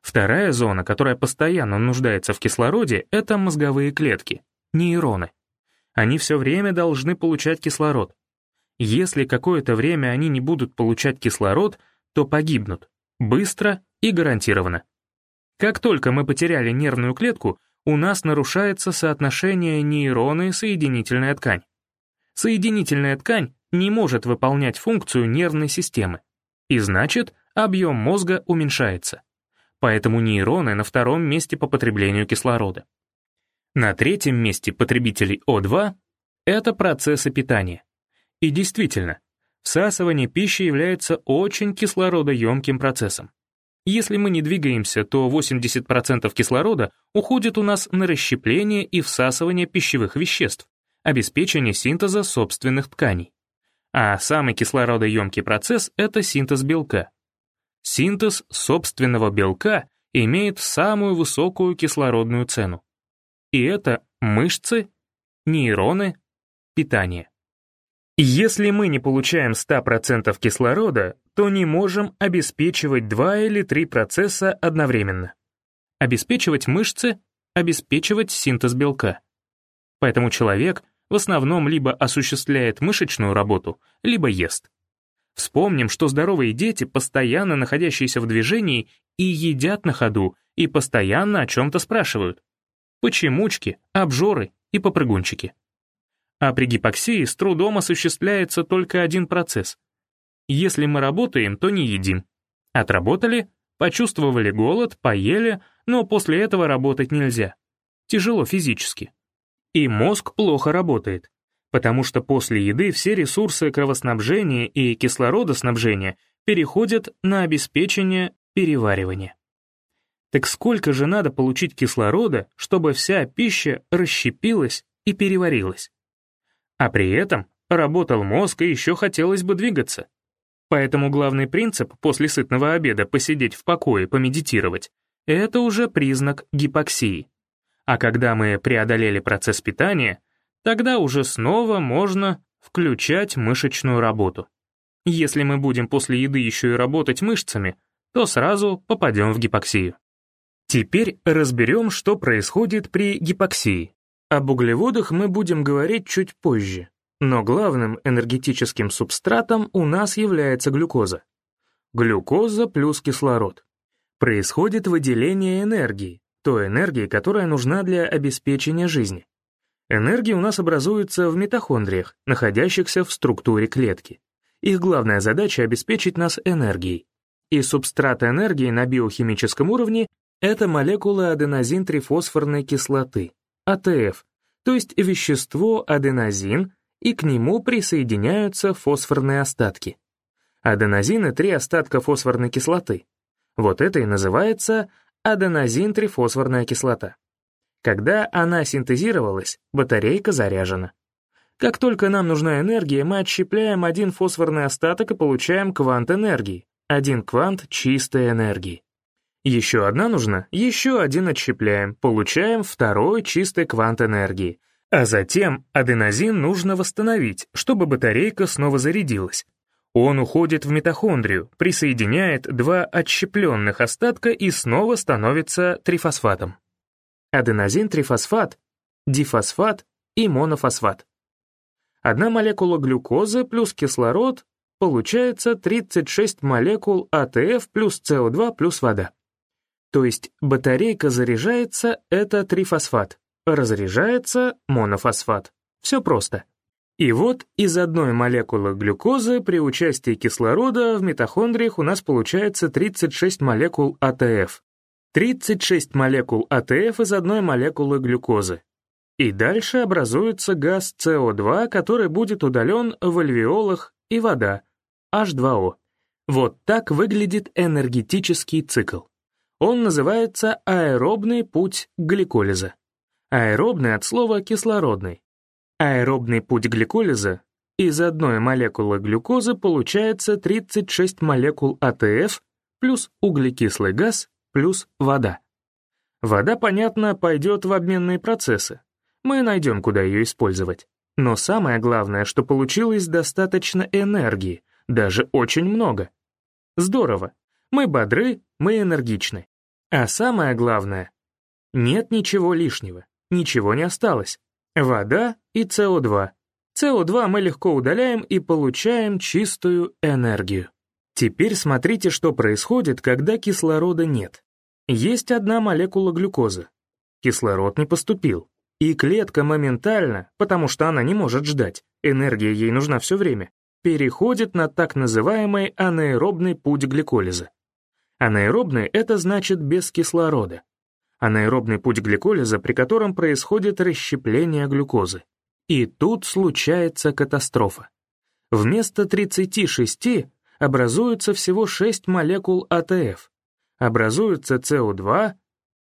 Вторая зона, которая постоянно нуждается в кислороде, это мозговые клетки, нейроны. Они все время должны получать кислород. Если какое-то время они не будут получать кислород, то погибнут. Быстро и гарантированно. Как только мы потеряли нервную клетку, у нас нарушается соотношение нейроны-соединительная ткань. Соединительная ткань не может выполнять функцию нервной системы. И значит, объем мозга уменьшается. Поэтому нейроны на втором месте по потреблению кислорода. На третьем месте потребителей О2 — это процессы питания. И действительно, всасывание пищи является очень кислородоемким процессом. Если мы не двигаемся, то 80% кислорода уходит у нас на расщепление и всасывание пищевых веществ, обеспечение синтеза собственных тканей. А самый кислородоемкий процесс — это синтез белка. Синтез собственного белка имеет самую высокую кислородную цену. И это мышцы, нейроны, питание. Если мы не получаем 100% кислорода, то не можем обеспечивать 2 или 3 процесса одновременно. Обеспечивать мышцы, обеспечивать синтез белка. Поэтому человек в основном либо осуществляет мышечную работу, либо ест. Вспомним, что здоровые дети, постоянно находящиеся в движении, и едят на ходу, и постоянно о чем-то спрашивают. Почемучки, обжоры и попрыгунчики. А при гипоксии с трудом осуществляется только один процесс. Если мы работаем, то не едим. Отработали, почувствовали голод, поели, но после этого работать нельзя. Тяжело физически. И мозг плохо работает, потому что после еды все ресурсы кровоснабжения и кислородоснабжения переходят на обеспечение переваривания. Так сколько же надо получить кислорода, чтобы вся пища расщепилась и переварилась? А при этом работал мозг и еще хотелось бы двигаться. Поэтому главный принцип после сытного обеда посидеть в покое, помедитировать — это уже признак гипоксии. А когда мы преодолели процесс питания, тогда уже снова можно включать мышечную работу. Если мы будем после еды еще и работать мышцами, то сразу попадем в гипоксию. Теперь разберем, что происходит при гипоксии. Об углеводах мы будем говорить чуть позже, но главным энергетическим субстратом у нас является глюкоза. Глюкоза плюс кислород. Происходит выделение энергии, той энергии, которая нужна для обеспечения жизни. Энергия у нас образуется в митохондриях, находящихся в структуре клетки. Их главная задача — обеспечить нас энергией. И субстрат энергии на биохимическом уровне — это молекулы аденозин-трифосфорной кислоты, АТФ, то есть вещество аденозин, и к нему присоединяются фосфорные остатки. Аденозин и три остатка фосфорной кислоты. Вот это и называется аденозин-трифосфорная кислота. Когда она синтезировалась, батарейка заряжена. Как только нам нужна энергия, мы отщепляем один фосфорный остаток и получаем квант энергии, один квант чистой энергии. Еще одна нужна, еще один отщепляем, получаем второй чистый квант энергии. А затем аденозин нужно восстановить, чтобы батарейка снова зарядилась. Он уходит в митохондрию, присоединяет два отщепленных остатка и снова становится трифосфатом. Аденозин-трифосфат, дифосфат и монофосфат. Одна молекула глюкозы плюс кислород получается 36 молекул АТФ плюс СО2 плюс вода. То есть батарейка заряжается — это трифосфат, разряжается — монофосфат. Все просто. И вот из одной молекулы глюкозы при участии кислорода в митохондриях у нас получается 36 молекул АТФ. 36 молекул АТФ из одной молекулы глюкозы. И дальше образуется газ СО2, который будет удален в альвеолах и вода, H2O. Вот так выглядит энергетический цикл. Он называется аэробный путь гликолиза. Аэробный от слова кислородный. Аэробный путь гликолиза из одной молекулы глюкозы получается 36 молекул АТФ плюс углекислый газ плюс вода. Вода, понятно, пойдет в обменные процессы. Мы найдем, куда ее использовать. Но самое главное, что получилось достаточно энергии, даже очень много. Здорово. Мы бодры, мы энергичны. А самое главное, нет ничего лишнего, ничего не осталось. Вода и СО2. СО2 мы легко удаляем и получаем чистую энергию. Теперь смотрите, что происходит, когда кислорода нет. Есть одна молекула глюкозы. Кислород не поступил. И клетка моментально, потому что она не может ждать, энергия ей нужна все время, переходит на так называемый анаэробный путь гликолиза. Анаэробный — это значит без кислорода анаэробный путь гликолиза, при котором происходит расщепление глюкозы. И тут случается катастрофа. Вместо 36 образуется всего 6 молекул АТФ. Образуется СО2,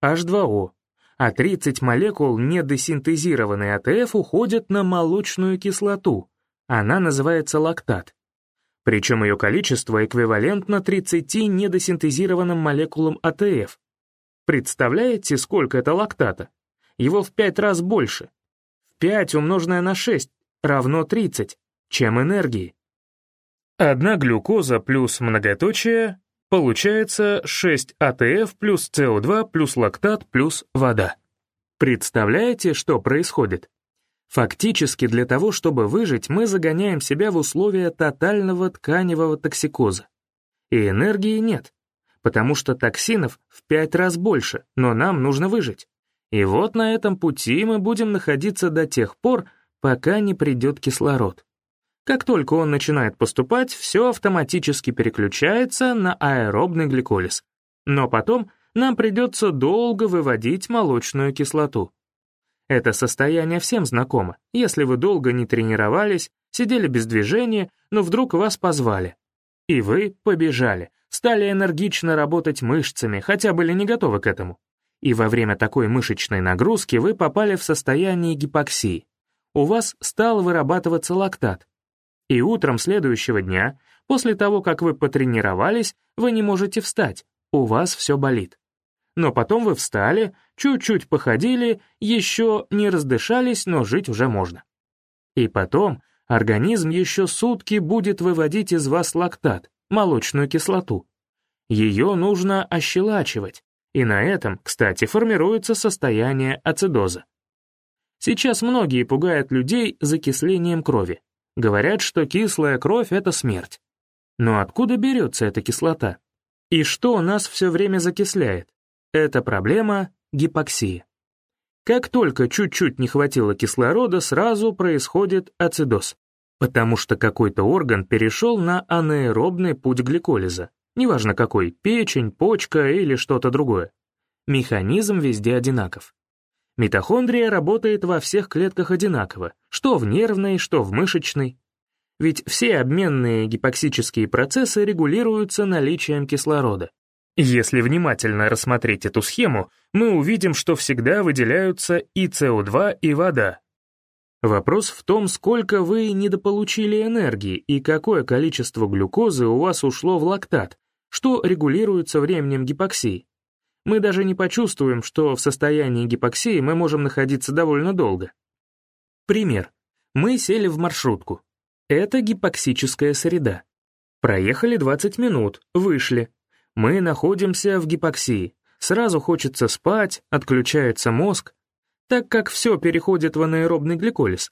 H2O, а 30 молекул недосинтезированной АТФ уходят на молочную кислоту. Она называется лактат. Причем ее количество эквивалентно 30 недосинтезированным молекулам АТФ, Представляете, сколько это лактата? Его в пять раз больше. В 5 умноженное на 6 равно 30, чем энергии. Одна глюкоза плюс многоточие получается 6 АТФ плюс СО2 плюс лактат плюс вода. Представляете, что происходит? Фактически для того, чтобы выжить, мы загоняем себя в условия тотального тканевого токсикоза. И энергии нет потому что токсинов в пять раз больше, но нам нужно выжить. И вот на этом пути мы будем находиться до тех пор, пока не придет кислород. Как только он начинает поступать, все автоматически переключается на аэробный гликолиз. Но потом нам придется долго выводить молочную кислоту. Это состояние всем знакомо, если вы долго не тренировались, сидели без движения, но вдруг вас позвали. И вы побежали, стали энергично работать мышцами, хотя были не готовы к этому. И во время такой мышечной нагрузки вы попали в состояние гипоксии. У вас стал вырабатываться лактат. И утром следующего дня, после того, как вы потренировались, вы не можете встать, у вас все болит. Но потом вы встали, чуть-чуть походили, еще не раздышались, но жить уже можно. И потом организм еще сутки будет выводить из вас лактат, молочную кислоту. Ее нужно ощелачивать, и на этом, кстати, формируется состояние ацидоза. Сейчас многие пугают людей закислением крови. Говорят, что кислая кровь — это смерть. Но откуда берется эта кислота? И что нас все время закисляет? Это проблема гипоксии. Как только чуть-чуть не хватило кислорода, сразу происходит ацидоз потому что какой-то орган перешел на анаэробный путь гликолиза, неважно какой, печень, почка или что-то другое. Механизм везде одинаков. Митохондрия работает во всех клетках одинаково, что в нервной, что в мышечной. Ведь все обменные гипоксические процессы регулируются наличием кислорода. Если внимательно рассмотреть эту схему, мы увидим, что всегда выделяются и СО2, и вода, Вопрос в том, сколько вы недополучили энергии и какое количество глюкозы у вас ушло в лактат, что регулируется временем гипоксии. Мы даже не почувствуем, что в состоянии гипоксии мы можем находиться довольно долго. Пример. Мы сели в маршрутку. Это гипоксическая среда. Проехали 20 минут, вышли. Мы находимся в гипоксии. Сразу хочется спать, отключается мозг, так как все переходит в анаэробный гликолиз.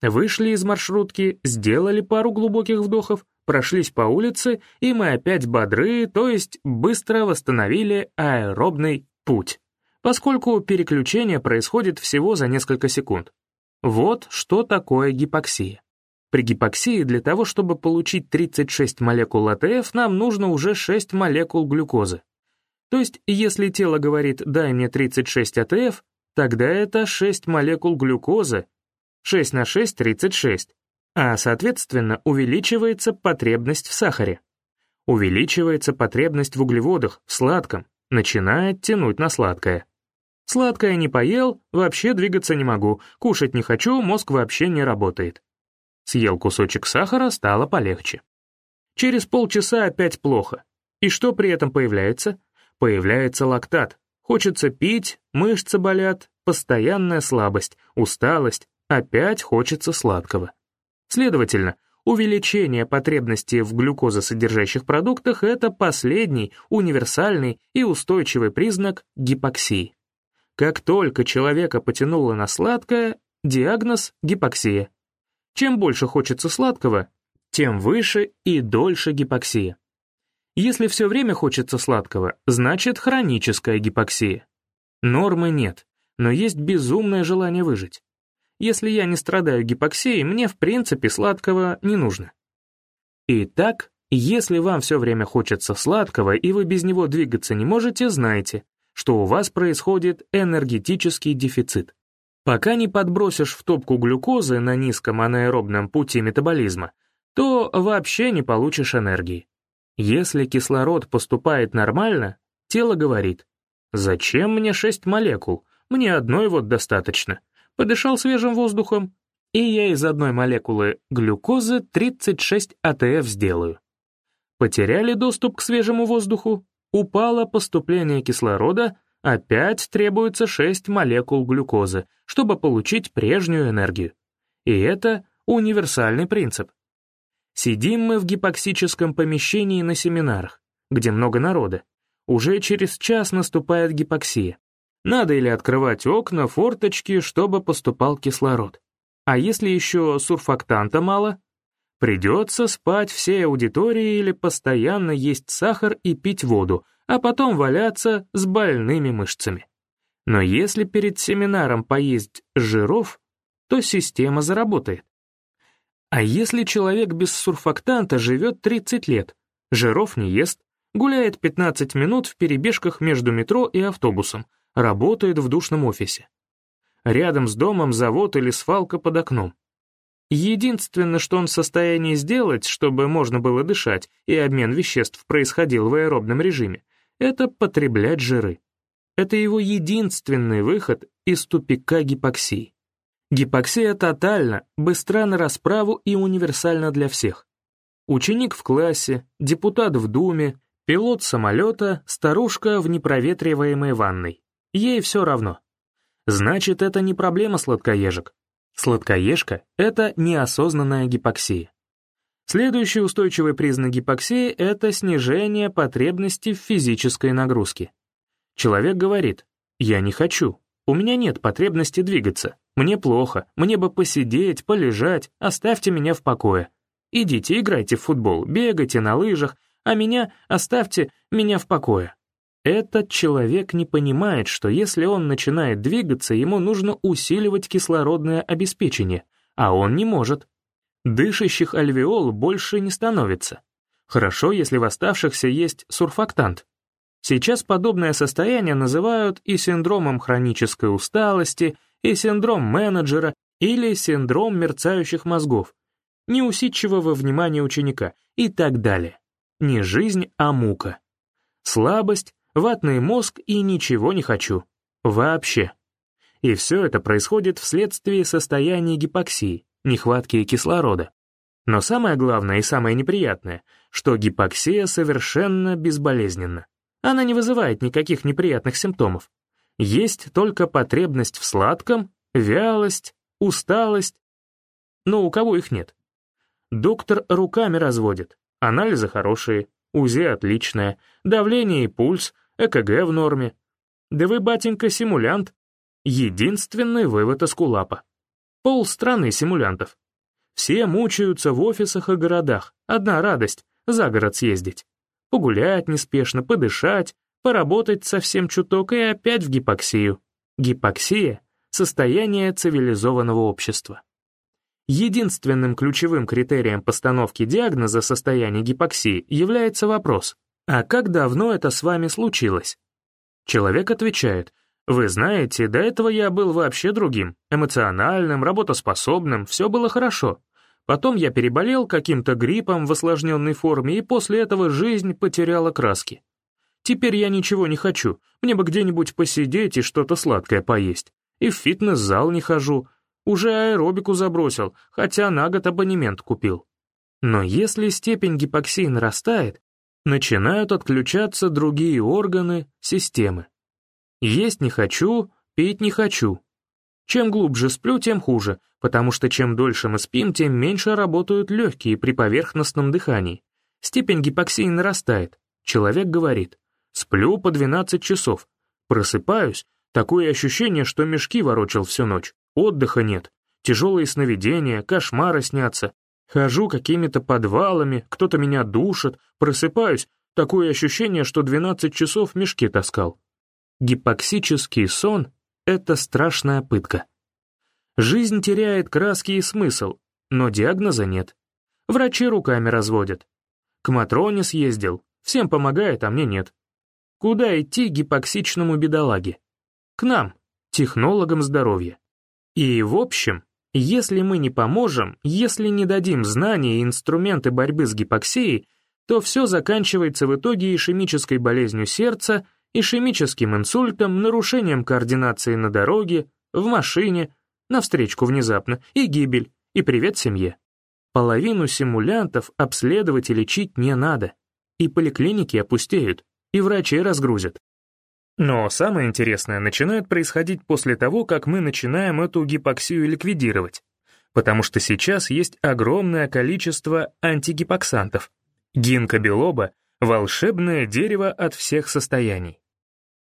Вышли из маршрутки, сделали пару глубоких вдохов, прошлись по улице, и мы опять бодры, то есть быстро восстановили аэробный путь, поскольку переключение происходит всего за несколько секунд. Вот что такое гипоксия. При гипоксии для того, чтобы получить 36 молекул АТФ, нам нужно уже 6 молекул глюкозы. То есть, если тело говорит «дай мне 36 АТФ», тогда это 6 молекул глюкозы, 6 на 6 — 36, а, соответственно, увеличивается потребность в сахаре. Увеличивается потребность в углеводах, в сладком, начинает тянуть на сладкое. Сладкое не поел, вообще двигаться не могу, кушать не хочу, мозг вообще не работает. Съел кусочек сахара, стало полегче. Через полчаса опять плохо. И что при этом появляется? Появляется лактат. Хочется пить, мышцы болят, постоянная слабость, усталость, опять хочется сладкого. Следовательно, увеличение потребности в глюкозосодержащих продуктах – это последний, универсальный и устойчивый признак гипоксии. Как только человека потянуло на сладкое, диагноз – гипоксия. Чем больше хочется сладкого, тем выше и дольше гипоксия. Если все время хочется сладкого, значит хроническая гипоксия. Нормы нет, но есть безумное желание выжить. Если я не страдаю гипоксией, мне в принципе сладкого не нужно. Итак, если вам все время хочется сладкого и вы без него двигаться не можете, знайте, что у вас происходит энергетический дефицит. Пока не подбросишь в топку глюкозы на низком анаэробном пути метаболизма, то вообще не получишь энергии. Если кислород поступает нормально, тело говорит, «Зачем мне 6 молекул? Мне одной вот достаточно подышал свежим воздухом, и я из одной молекулы глюкозы 36 АТФ сделаю. Потеряли доступ к свежему воздуху, упало поступление кислорода, опять требуется 6 молекул глюкозы, чтобы получить прежнюю энергию. И это универсальный принцип. Сидим мы в гипоксическом помещении на семинарах, где много народа. Уже через час наступает гипоксия. Надо или открывать окна, форточки, чтобы поступал кислород. А если еще сурфактанта мало? Придется спать всей аудитории или постоянно есть сахар и пить воду, а потом валяться с больными мышцами. Но если перед семинаром поесть жиров, то система заработает. А если человек без сурфактанта живет 30 лет, жиров не ест, гуляет 15 минут в перебежках между метро и автобусом, работает в душном офисе. Рядом с домом завод или свалка под окном. Единственное, что он в состоянии сделать, чтобы можно было дышать и обмен веществ происходил в аэробном режиме, это потреблять жиры. Это его единственный выход из тупика гипоксии. Гипоксия тотальна, быстра на расправу и универсальна для всех. Ученик в классе, депутат в думе, пилот самолета, старушка в непроветриваемой ванной. Ей все равно. Значит, это не проблема сладкоежек. Сладкоежка — это неосознанная гипоксия. Следующий устойчивый признак гипоксии — это снижение потребности в физической нагрузке. Человек говорит, «Я не хочу, у меня нет потребности двигаться, мне плохо, мне бы посидеть, полежать, оставьте меня в покое. Идите, играйте в футбол, бегайте на лыжах, а меня оставьте меня в покое». Этот человек не понимает, что если он начинает двигаться, ему нужно усиливать кислородное обеспечение, а он не может. Дышащих альвеол больше не становится. Хорошо, если в оставшихся есть сурфактант. Сейчас подобное состояние называют и синдромом хронической усталости, и синдром менеджера, или синдром мерцающих мозгов, неусидчивого внимания ученика и так далее. Не жизнь, а мука. Слабость ватный мозг и ничего не хочу. Вообще. И все это происходит вследствие состояния гипоксии, нехватки кислорода. Но самое главное и самое неприятное, что гипоксия совершенно безболезненна. Она не вызывает никаких неприятных симптомов. Есть только потребность в сладком, вялость, усталость. Но у кого их нет? Доктор руками разводит, анализы хорошие, УЗИ отличное, давление и пульс, ЭКГ в норме. Да вы, батенька, симулянт. Единственный вывод Эскулапа. Пол страны симулянтов. Все мучаются в офисах и городах. Одна радость — за город съездить. Погулять неспешно, подышать, поработать совсем чуток и опять в гипоксию. Гипоксия — состояние цивилизованного общества. Единственным ключевым критерием постановки диагноза состояния гипоксии является вопрос «А как давно это с вами случилось?» Человек отвечает «Вы знаете, до этого я был вообще другим, эмоциональным, работоспособным, все было хорошо. Потом я переболел каким-то гриппом в осложненной форме, и после этого жизнь потеряла краски. Теперь я ничего не хочу, мне бы где-нибудь посидеть и что-то сладкое поесть. И в фитнес-зал не хожу, уже аэробику забросил, хотя на год абонемент купил. Но если степень гипоксии нарастает, начинают отключаться другие органы, системы. Есть не хочу, пить не хочу. Чем глубже сплю, тем хуже, потому что чем дольше мы спим, тем меньше работают легкие при поверхностном дыхании. Степень гипоксии нарастает. Человек говорит, сплю по 12 часов, просыпаюсь, такое ощущение, что мешки ворочал всю ночь. Отдыха нет. Тяжелые сновидения, кошмары снятся. Хожу какими-то подвалами, кто-то меня душит, просыпаюсь, такое ощущение, что 12 часов в мешке таскал. Гипоксический сон — это страшная пытка. Жизнь теряет краски и смысл, но диагноза нет. Врачи руками разводят. К Матроне съездил, всем помогает, а мне нет. Куда идти гипоксичному бедолаге? К нам, технологам здоровья. И в общем, если мы не поможем, если не дадим знания и инструменты борьбы с гипоксией, то все заканчивается в итоге ишемической болезнью сердца, ишемическим инсультом, нарушением координации на дороге, в машине, навстречку внезапно, и гибель, и привет семье. Половину симулянтов обследовать и лечить не надо, и поликлиники опустеют, и врачи разгрузят. Но самое интересное начинает происходить после того, как мы начинаем эту гипоксию ликвидировать, потому что сейчас есть огромное количество антигипоксантов. Гинка белоба — волшебное дерево от всех состояний.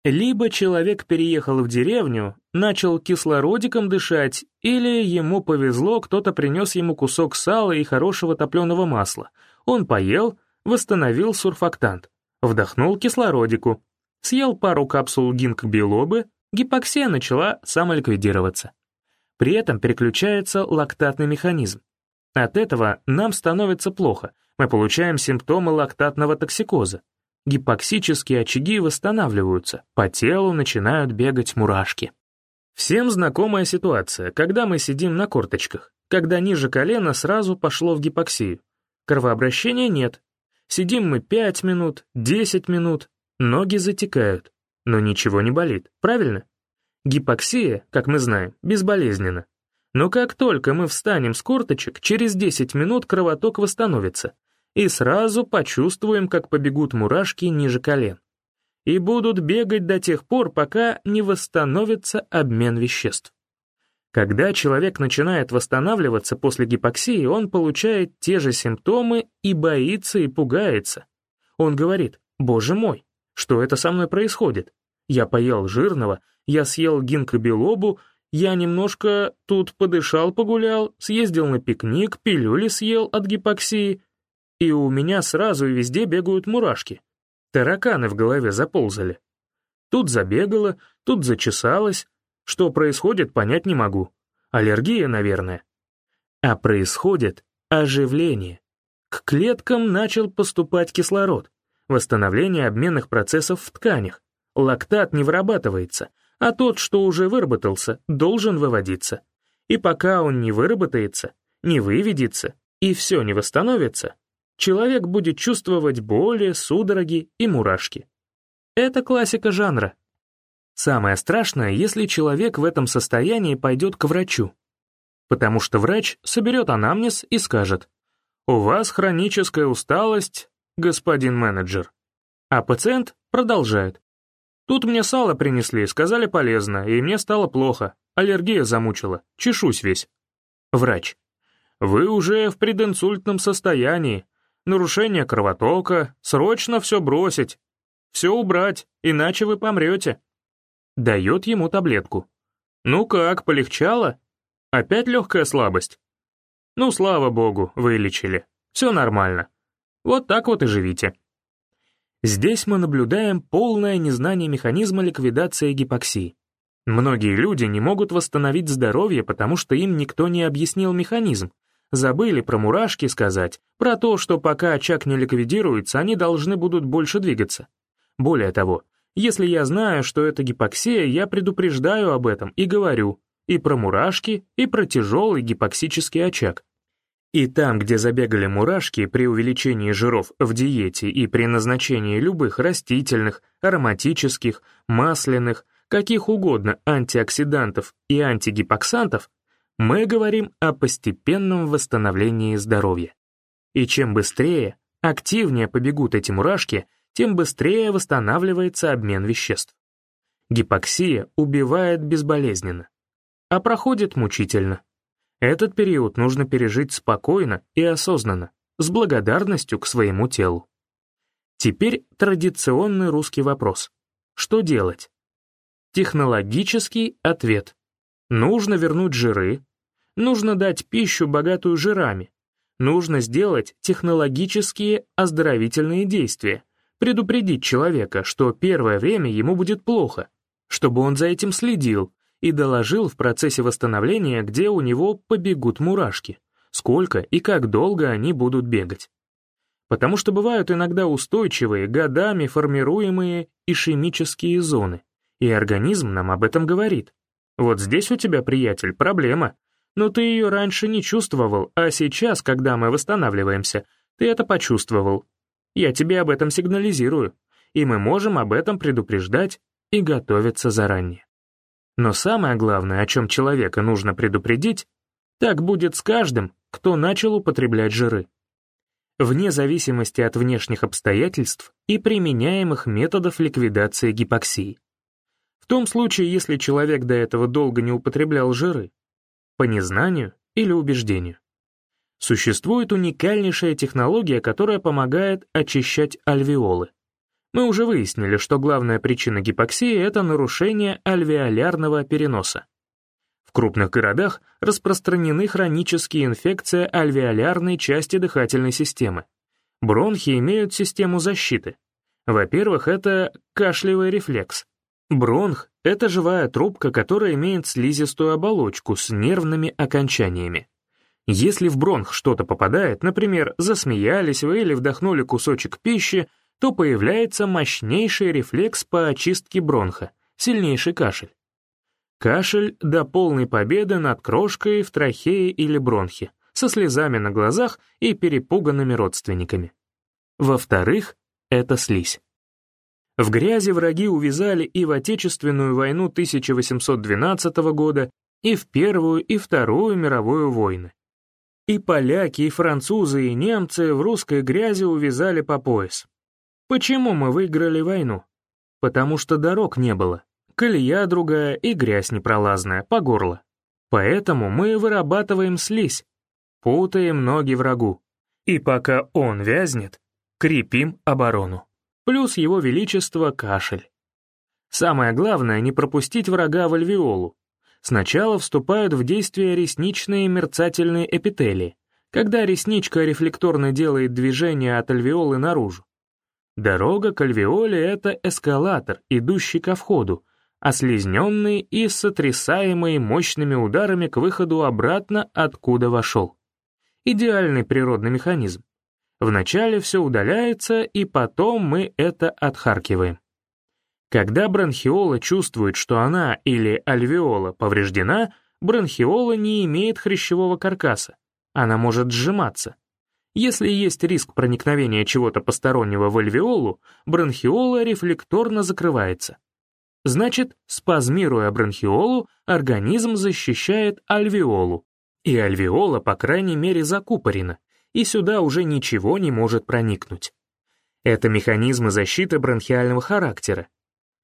Либо человек переехал в деревню, начал кислородиком дышать, или ему повезло, кто-то принес ему кусок сала и хорошего топленого масла. Он поел, восстановил сурфактант, вдохнул кислородику, съел пару капсул гинк-билобы, гипоксия начала самоликвидироваться. При этом переключается лактатный механизм. От этого нам становится плохо, мы получаем симптомы лактатного токсикоза. Гипоксические очаги восстанавливаются, по телу начинают бегать мурашки. Всем знакомая ситуация, когда мы сидим на корточках, когда ниже колена сразу пошло в гипоксию. Кровообращения нет. Сидим мы 5 минут, 10 минут, Ноги затекают, но ничего не болит, правильно? Гипоксия, как мы знаем, безболезненна. Но как только мы встанем с корточек, через 10 минут кровоток восстановится, и сразу почувствуем, как побегут мурашки ниже колен. И будут бегать до тех пор, пока не восстановится обмен веществ. Когда человек начинает восстанавливаться после гипоксии, он получает те же симптомы и боится и пугается. Он говорит, «Боже мой, что это со мной происходит? Я поел жирного, я съел гинкобелобу, я немножко тут подышал-погулял, съездил на пикник, пилюли съел от гипоксии, и у меня сразу и везде бегают мурашки. Тараканы в голове заползали. Тут забегало, тут зачесалось. Что происходит, понять не могу. Аллергия, наверное. А происходит оживление. К клеткам начал поступать кислород восстановление обменных процессов в тканях. Лактат не вырабатывается, а тот, что уже выработался, должен выводиться. И пока он не выработается, не выведется и все не восстановится, человек будет чувствовать боли, судороги и мурашки. Это классика жанра. Самое страшное, если человек в этом состоянии пойдет к врачу. Потому что врач соберет анамнез и скажет, «У вас хроническая усталость, господин менеджер. А пациент продолжает. Тут мне сало принесли, сказали полезно, и мне стало плохо. Аллергия замучила, чешусь весь. Врач. Вы уже в прединсультном состоянии. Нарушение кровотока, срочно все бросить. Все убрать, иначе вы помрете. Дает ему таблетку. Ну как, полегчало? Опять легкая слабость? Ну, слава богу, вылечили. Все нормально. Вот так вот и живите. Здесь мы наблюдаем полное незнание механизма ликвидации гипоксии. Многие люди не могут восстановить здоровье, потому что им никто не объяснил механизм. Забыли про мурашки сказать, про то, что пока очаг не ликвидируется, они должны будут больше двигаться. Более того, если я знаю, что это гипоксия, я предупреждаю об этом и говорю и про мурашки, и про тяжелый гипоксический очаг. И там, где забегали мурашки при увеличении жиров в диете и при назначении любых растительных, ароматических, масляных, каких угодно антиоксидантов и антигипоксантов, мы говорим о постепенном восстановлении здоровья. И чем быстрее, активнее побегут эти мурашки, тем быстрее восстанавливается обмен веществ. Гипоксия убивает безболезненно, а проходит мучительно. Этот период нужно пережить спокойно и осознанно, с благодарностью к своему телу. Теперь традиционный русский вопрос. Что делать? Технологический ответ. Нужно вернуть жиры, нужно дать пищу, богатую жирами, нужно сделать технологические оздоровительные действия, предупредить человека, что первое время ему будет плохо, чтобы он за этим следил и доложил в процессе восстановления, где у него побегут мурашки, сколько и как долго они будут бегать. Потому что бывают иногда устойчивые, годами формируемые ишемические зоны, и организм нам об этом говорит. Вот здесь у тебя, приятель, проблема. Но ты ее раньше не чувствовал, а сейчас, когда мы восстанавливаемся, ты это почувствовал. Я тебе об этом сигнализирую, и мы можем об этом предупреждать и готовиться заранее. Но самое главное, о чем человека нужно предупредить, так будет с каждым, кто начал употреблять жиры. Вне зависимости от внешних обстоятельств и применяемых методов ликвидации гипоксии. В том случае, если человек до этого долго не употреблял жиры, по незнанию или убеждению. Существует уникальнейшая технология, которая помогает очищать альвеолы. Мы уже выяснили, что главная причина гипоксии — это нарушение альвеолярного переноса. В крупных городах распространены хронические инфекции альвеолярной части дыхательной системы. Бронхи имеют систему защиты. Во-первых, это кашлевый рефлекс, Бронх — это живая трубка, которая имеет слизистую оболочку с нервными окончаниями. Если в бронх что-то попадает, например, засмеялись вы или вдохнули кусочек пищи, то появляется мощнейший рефлекс по очистке бронха, сильнейший кашель. Кашель до полной победы над крошкой в трахее или бронхе, со слезами на глазах и перепуганными родственниками. Во-вторых, это слизь. В грязи враги увязали и в Отечественную войну 1812 года, и в Первую и Вторую мировую войны. И поляки, и французы, и немцы в русской грязи увязали по пояс. Почему мы выиграли войну? Потому что дорог не было, колея другая и грязь непролазная, по горло. Поэтому мы вырабатываем слизь, путаем ноги врагу. И пока он вязнет, крепим оборону плюс его величество кашель. Самое главное — не пропустить врага в альвеолу. Сначала вступают в действие ресничные мерцательные эпителии, когда ресничка рефлекторно делает движение от альвеолы наружу. Дорога к альвеоле — это эскалатор, идущий ко входу, ослизненный и сотрясаемый мощными ударами к выходу обратно, откуда вошел. Идеальный природный механизм. Вначале все удаляется, и потом мы это отхаркиваем. Когда бронхиола чувствует, что она или альвеола повреждена, бронхиола не имеет хрящевого каркаса. Она может сжиматься. Если есть риск проникновения чего-то постороннего в альвеолу, бронхиола рефлекторно закрывается. Значит, спазмируя бронхиолу, организм защищает альвеолу, и альвеола, по крайней мере, закупорена, и сюда уже ничего не может проникнуть. Это механизмы защиты бронхиального характера.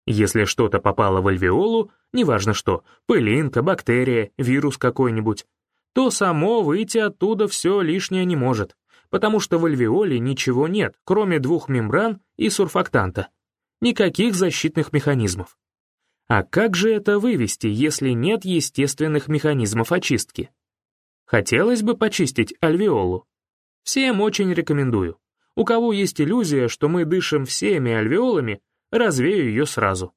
Если что-то попало в альвеолу, неважно что, пылинка, бактерия, вирус какой-нибудь, то само выйти оттуда все лишнее не может, потому что в альвеоле ничего нет, кроме двух мембран и сурфактанта. Никаких защитных механизмов. А как же это вывести, если нет естественных механизмов очистки? Хотелось бы почистить альвеолу. Всем очень рекомендую. У кого есть иллюзия, что мы дышим всеми альвеолами, развею ее сразу.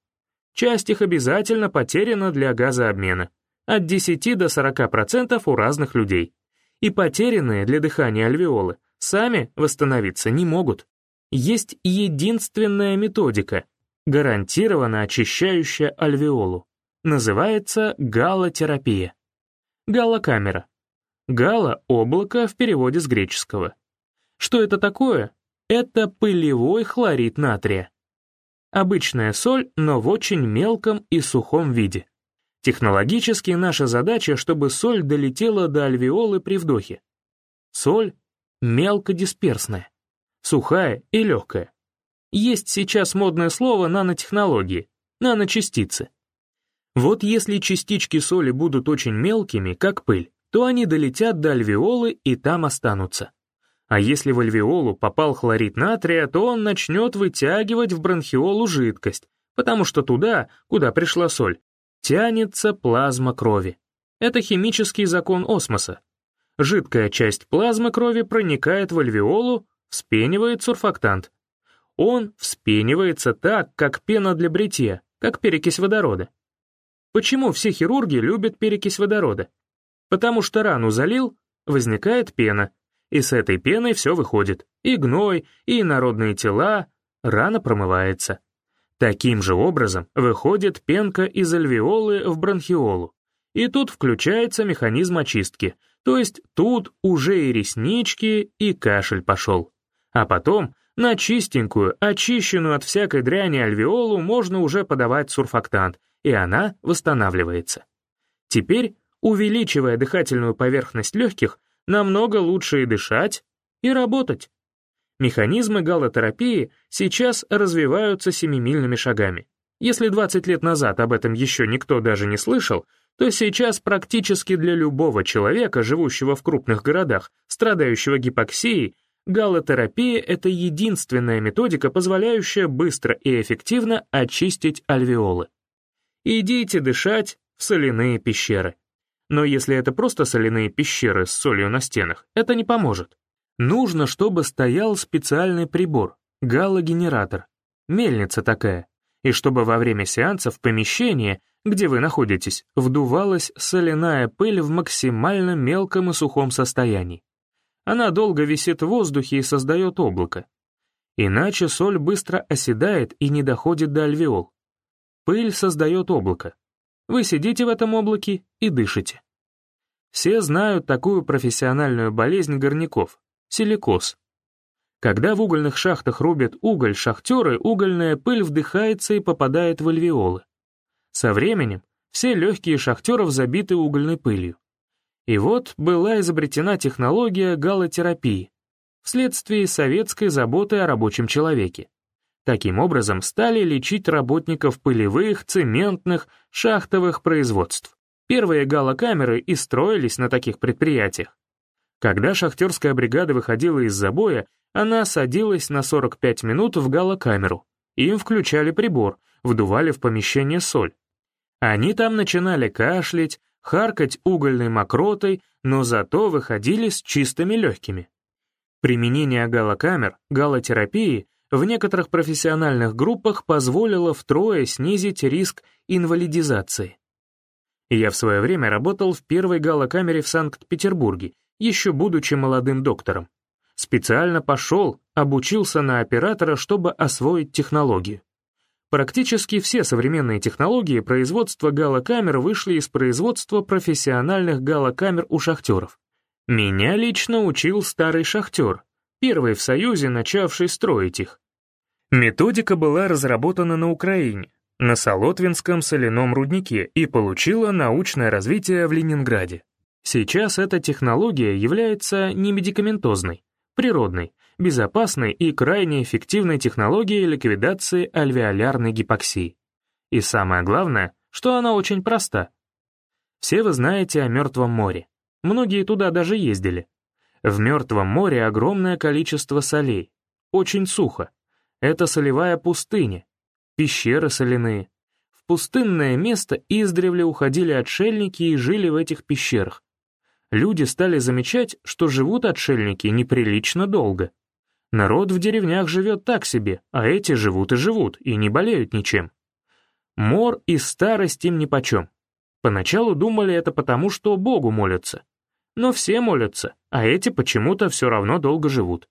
Часть их обязательно потеряна для газообмена. От 10 до 40% у разных людей. И потерянные для дыхания альвеолы сами восстановиться не могут. Есть единственная методика, гарантированно очищающая альвеолу. Называется галотерапия. Галокамера. Гала — облако в переводе с греческого. Что это такое? Это пылевой хлорид натрия. Обычная соль, но в очень мелком и сухом виде. Технологически наша задача, чтобы соль долетела до альвеолы при вдохе. Соль мелкодисперсная, сухая и легкая. Есть сейчас модное слово нанотехнологии, наночастицы. Вот если частички соли будут очень мелкими, как пыль, то они долетят до альвеолы и там останутся. А если в альвеолу попал хлорид натрия, то он начнет вытягивать в бронхиолу жидкость, потому что туда, куда пришла соль, тянется плазма крови. Это химический закон осмоса. Жидкая часть плазмы крови проникает в альвеолу, вспенивает сурфактант. Он вспенивается так, как пена для бритья, как перекись водорода. Почему все хирурги любят перекись водорода? Потому что рану залил, возникает пена, и с этой пеной все выходит, и гной, и народные тела, рана промывается. Таким же образом выходит пенка из альвеолы в бронхиолу. И тут включается механизм очистки, то есть тут уже и реснички, и кашель пошел. А потом на чистенькую, очищенную от всякой дряни альвеолу можно уже подавать сурфактант, и она восстанавливается. Теперь увеличивая дыхательную поверхность легких, намного лучше и дышать, и работать. Механизмы галотерапии сейчас развиваются семимильными шагами. Если 20 лет назад об этом еще никто даже не слышал, то сейчас практически для любого человека, живущего в крупных городах, страдающего гипоксией, галотерапия — это единственная методика, позволяющая быстро и эффективно очистить альвеолы. Идите дышать в соляные пещеры. Но если это просто соляные пещеры с солью на стенах, это не поможет. Нужно, чтобы стоял специальный прибор, галогенератор, мельница такая, и чтобы во время сеанса в помещении, где вы находитесь, вдувалась соляная пыль в максимально мелком и сухом состоянии. Она долго висит в воздухе и создает облако. Иначе соль быстро оседает и не доходит до альвеол. Пыль создает облако. Вы сидите в этом облаке и дышите. Все знают такую профессиональную болезнь горняков — силикоз. Когда в угольных шахтах рубят уголь шахтеры, угольная пыль вдыхается и попадает в альвеолы. Со временем все легкие шахтеров забиты угольной пылью. И вот была изобретена технология галотерапии вследствие советской заботы о рабочем человеке. Таким образом, стали лечить работников пылевых, цементных, шахтовых производств. Первые галокамеры и строились на таких предприятиях. Когда шахтерская бригада выходила из забоя, она садилась на 45 минут в галокамеру. Им включали прибор, вдували в помещение соль. Они там начинали кашлять, харкать угольной мокротой, но зато выходили с чистыми легкими. Применение галокамер, галотерапии в некоторых профессиональных группах позволило втрое снизить риск инвалидизации. Я в свое время работал в первой галокамере в Санкт-Петербурге, еще будучи молодым доктором. Специально пошел, обучился на оператора, чтобы освоить технологию. Практически все современные технологии производства галокамер вышли из производства профессиональных галокамер у шахтеров. Меня лично учил старый шахтер, первый в Союзе, начавший строить их. Методика была разработана на Украине, на Солотвинском соляном руднике и получила научное развитие в Ленинграде. Сейчас эта технология является не медикаментозной, природной, безопасной и крайне эффективной технологией ликвидации альвеолярной гипоксии. И самое главное, что она очень проста. Все вы знаете о Мертвом море. Многие туда даже ездили. В Мертвом море огромное количество солей. Очень сухо. Это солевая пустыня, пещеры соляные. В пустынное место издревле уходили отшельники и жили в этих пещерах. Люди стали замечать, что живут отшельники неприлично долго. Народ в деревнях живет так себе, а эти живут и живут, и не болеют ничем. Мор и старость им нипочем. Поначалу думали это потому, что Богу молятся. Но все молятся, а эти почему-то все равно долго живут.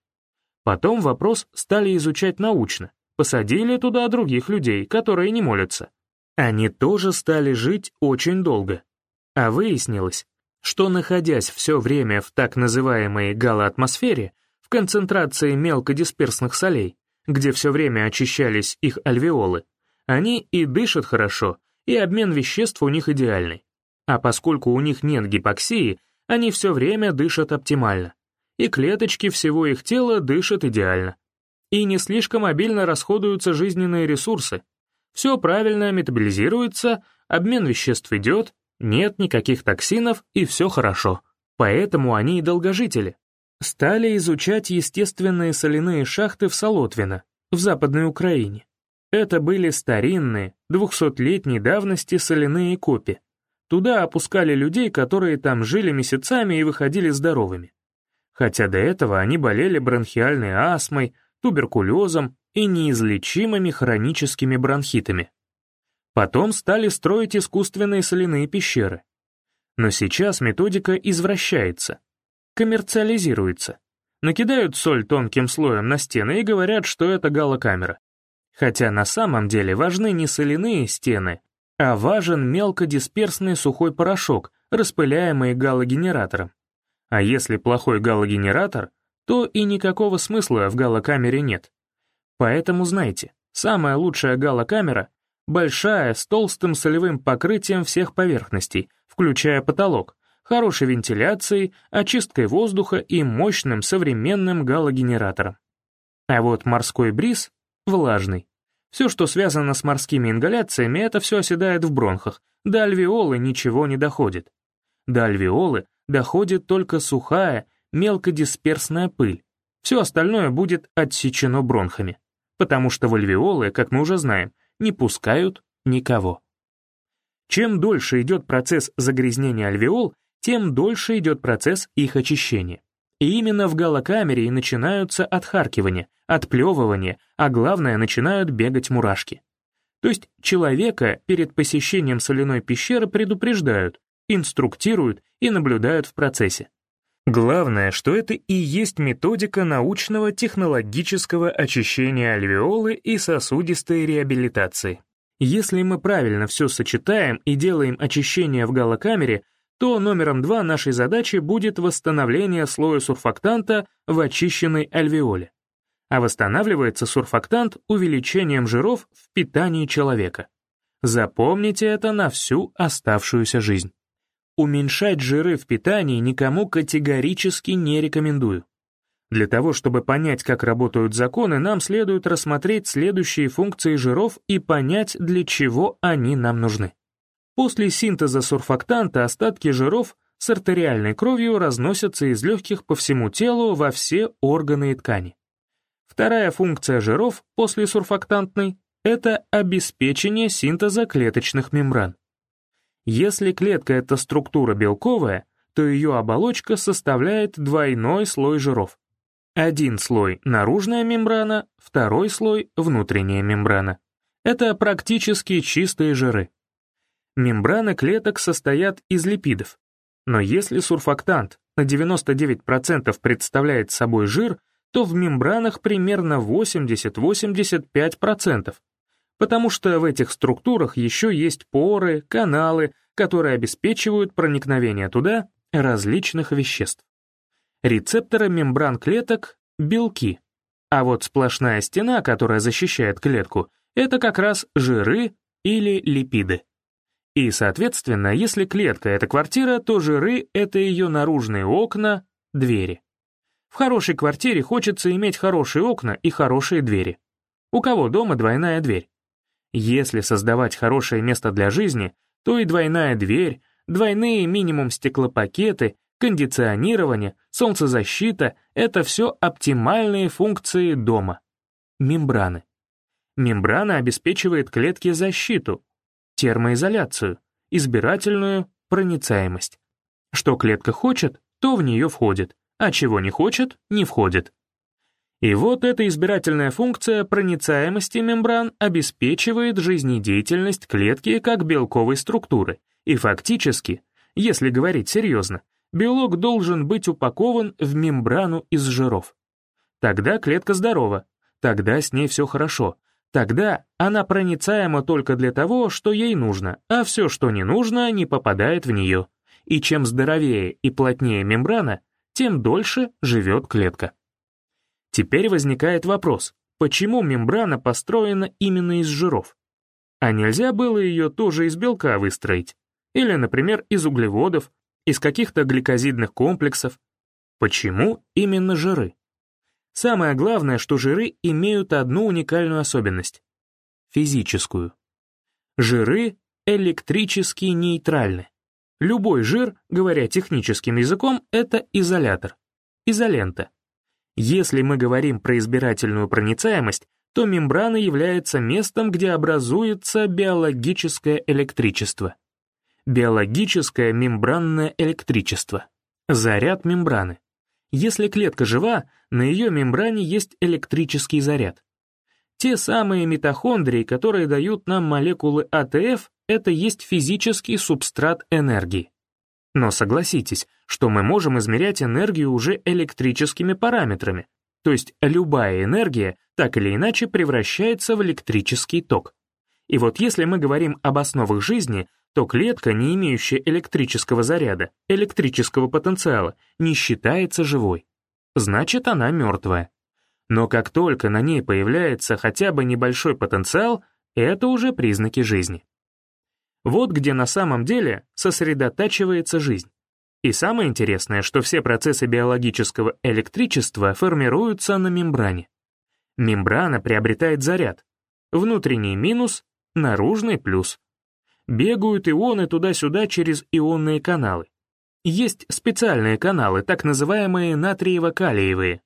Потом вопрос стали изучать научно. Посадили туда других людей, которые не молятся. Они тоже стали жить очень долго. А выяснилось, что, находясь все время в так называемой галоатмосфере, в концентрации мелкодисперсных солей, где все время очищались их альвеолы, они и дышат хорошо, и обмен веществ у них идеальный. А поскольку у них нет гипоксии, они все время дышат оптимально, и клеточки всего их тела дышат идеально. И не слишком обильно расходуются жизненные ресурсы. Все правильно метаболизируется, обмен веществ идет, нет никаких токсинов и все хорошо. Поэтому они и долгожители. Стали изучать естественные соляные шахты в Солотвино, в Западной Украине. Это были старинные, двухсотлетней давности соляные копи. Туда опускали людей, которые там жили месяцами и выходили здоровыми. Хотя до этого они болели бронхиальной астмой, туберкулезом и неизлечимыми хроническими бронхитами. Потом стали строить искусственные соляные пещеры. Но сейчас методика извращается, коммерциализируется. Накидают соль тонким слоем на стены и говорят, что это галокамера. Хотя на самом деле важны не соляные стены, а важен мелкодисперсный сухой порошок, распыляемый галогенератором. А если плохой галогенератор, то и никакого смысла в галокамере нет. Поэтому знайте, самая лучшая галокамера Большая, с толстым солевым покрытием всех поверхностей, включая потолок, хорошей вентиляцией, очисткой воздуха и мощным современным галогенератором. А вот морской бриз — влажный. Все, что связано с морскими ингаляциями, это все оседает в бронхах, до альвеолы ничего не доходит. До альвеолы доходит только сухая, мелкодисперсная пыль. Все остальное будет отсечено бронхами. Потому что альвеолы, как мы уже знаем, не пускают никого. Чем дольше идет процесс загрязнения альвеол, тем дольше идет процесс их очищения. И именно в галокамере и начинаются отхаркивания, отплевывания, а главное, начинают бегать мурашки. То есть человека перед посещением соляной пещеры предупреждают, инструктируют и наблюдают в процессе. Главное, что это и есть методика научного технологического очищения альвеолы и сосудистой реабилитации. Если мы правильно все сочетаем и делаем очищение в галокамере, то номером два нашей задачи будет восстановление слоя сурфактанта в очищенной альвеоле. А восстанавливается сурфактант увеличением жиров в питании человека. Запомните это на всю оставшуюся жизнь. Уменьшать жиры в питании никому категорически не рекомендую. Для того, чтобы понять, как работают законы, нам следует рассмотреть следующие функции жиров и понять, для чего они нам нужны. После синтеза сурфактанта остатки жиров с артериальной кровью разносятся из легких по всему телу во все органы и ткани. Вторая функция жиров после сурфактантной — это обеспечение синтеза клеточных мембран. Если клетка — это структура белковая, то ее оболочка составляет двойной слой жиров. Один слой — наружная мембрана, второй слой — внутренняя мембрана. Это практически чистые жиры. Мембраны клеток состоят из липидов. Но если сурфактант на 99% представляет собой жир, то в мембранах примерно 80-85% потому что в этих структурах еще есть поры, каналы, которые обеспечивают проникновение туда различных веществ. Рецепторы мембран клеток — белки, а вот сплошная стена, которая защищает клетку, это как раз жиры или липиды. И, соответственно, если клетка — это квартира, то жиры — это ее наружные окна, двери. В хорошей квартире хочется иметь хорошие окна и хорошие двери. У кого дома двойная дверь? Если создавать хорошее место для жизни, то и двойная дверь, двойные минимум стеклопакеты, кондиционирование, солнцезащита — это все оптимальные функции дома. Мембраны. Мембрана обеспечивает клетке защиту. термоизоляцию, избирательную проницаемость. Что клетка хочет, то в нее входит, а чего не хочет, не входит. И вот эта избирательная функция проницаемости мембран обеспечивает жизнедеятельность клетки как белковой структуры, и фактически, если говорить серьезно, белок должен быть упакован в мембрану из жиров. Тогда клетка здорова, тогда с ней все хорошо, тогда она проницаема только для того, что ей нужно, а все, что не нужно, не попадает в нее. И чем здоровее и плотнее мембрана, тем дольше живет клетка. Теперь возникает вопрос, почему мембрана построена именно из жиров? А нельзя было ее тоже из белка выстроить? Или, например, из углеводов, из каких-то гликозидных комплексов? Почему именно жиры? Самое главное, что жиры имеют одну уникальную особенность — физическую. Жиры электрически нейтральны. Любой жир, говоря техническим языком, это изолятор, изолента. Если мы говорим про избирательную проницаемость, то мембрана является местом, где образуется биологическое электричество. Биологическое мембранное электричество. Заряд мембраны. Если клетка жива, на ее мембране есть электрический заряд. Те самые митохондрии, которые дают нам молекулы АТФ, это есть физический субстрат энергии. Но согласитесь, что мы можем измерять энергию уже электрическими параметрами, то есть любая энергия так или иначе превращается в электрический ток. И вот если мы говорим об основах жизни, то клетка, не имеющая электрического заряда, электрического потенциала, не считается живой. Значит, она мертвая. Но как только на ней появляется хотя бы небольшой потенциал, это уже признаки жизни. Вот где на самом деле сосредотачивается жизнь. И самое интересное, что все процессы биологического электричества формируются на мембране. Мембрана приобретает заряд. Внутренний минус, наружный плюс. Бегают ионы туда-сюда через ионные каналы. Есть специальные каналы, так называемые натриево-калиевые.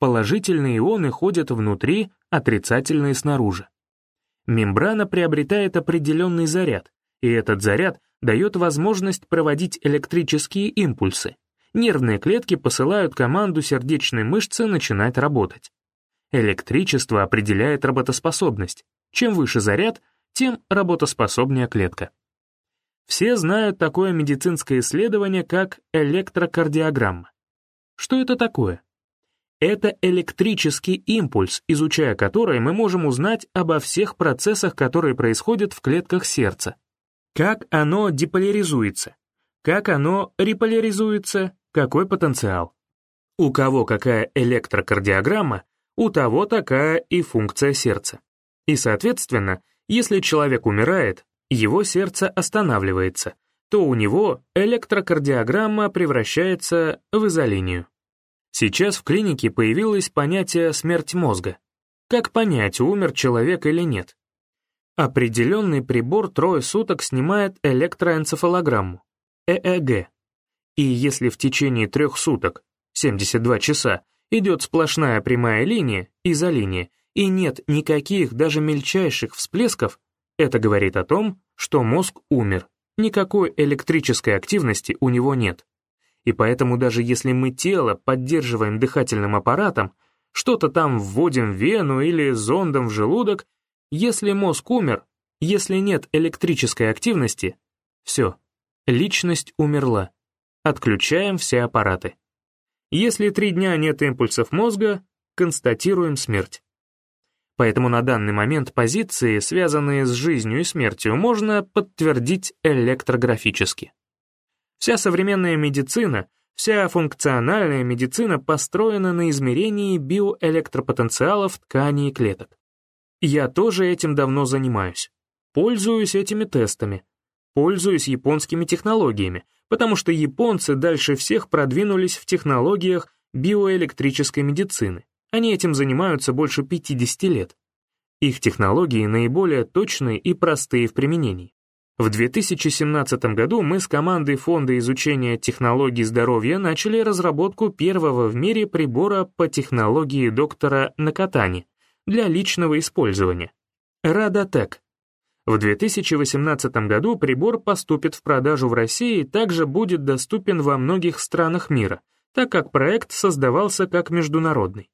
Положительные ионы ходят внутри, отрицательные снаружи. Мембрана приобретает определенный заряд, и этот заряд дает возможность проводить электрические импульсы. Нервные клетки посылают команду сердечной мышцы начинать работать. Электричество определяет работоспособность. Чем выше заряд, тем работоспособнее клетка. Все знают такое медицинское исследование, как электрокардиограмма. Что это такое? Это электрический импульс, изучая который мы можем узнать обо всех процессах, которые происходят в клетках сердца. Как оно деполяризуется, как оно реполяризуется, какой потенциал. У кого какая электрокардиограмма, у того такая и функция сердца. И, соответственно, если человек умирает, его сердце останавливается, то у него электрокардиограмма превращается в изолинию. Сейчас в клинике появилось понятие «смерть мозга». Как понять, умер человек или нет? Определенный прибор трое суток снимает электроэнцефалограмму, ЭЭГ. И если в течение трех суток, 72 часа, идет сплошная прямая линия, изолиния, и нет никаких даже мельчайших всплесков, это говорит о том, что мозг умер, никакой электрической активности у него нет. И поэтому даже если мы тело поддерживаем дыхательным аппаратом, что-то там вводим в вену или зондом в желудок, если мозг умер, если нет электрической активности, все, личность умерла. Отключаем все аппараты. Если три дня нет импульсов мозга, констатируем смерть. Поэтому на данный момент позиции, связанные с жизнью и смертью, можно подтвердить электрографически. Вся современная медицина, вся функциональная медицина построена на измерении биоэлектропотенциалов тканей и клеток. Я тоже этим давно занимаюсь. Пользуюсь этими тестами. Пользуюсь японскими технологиями, потому что японцы дальше всех продвинулись в технологиях биоэлектрической медицины. Они этим занимаются больше 50 лет. Их технологии наиболее точные и простые в применении. В 2017 году мы с командой Фонда изучения технологий здоровья начали разработку первого в мире прибора по технологии доктора Накатани для личного использования — Радотек. В 2018 году прибор поступит в продажу в России и также будет доступен во многих странах мира, так как проект создавался как международный.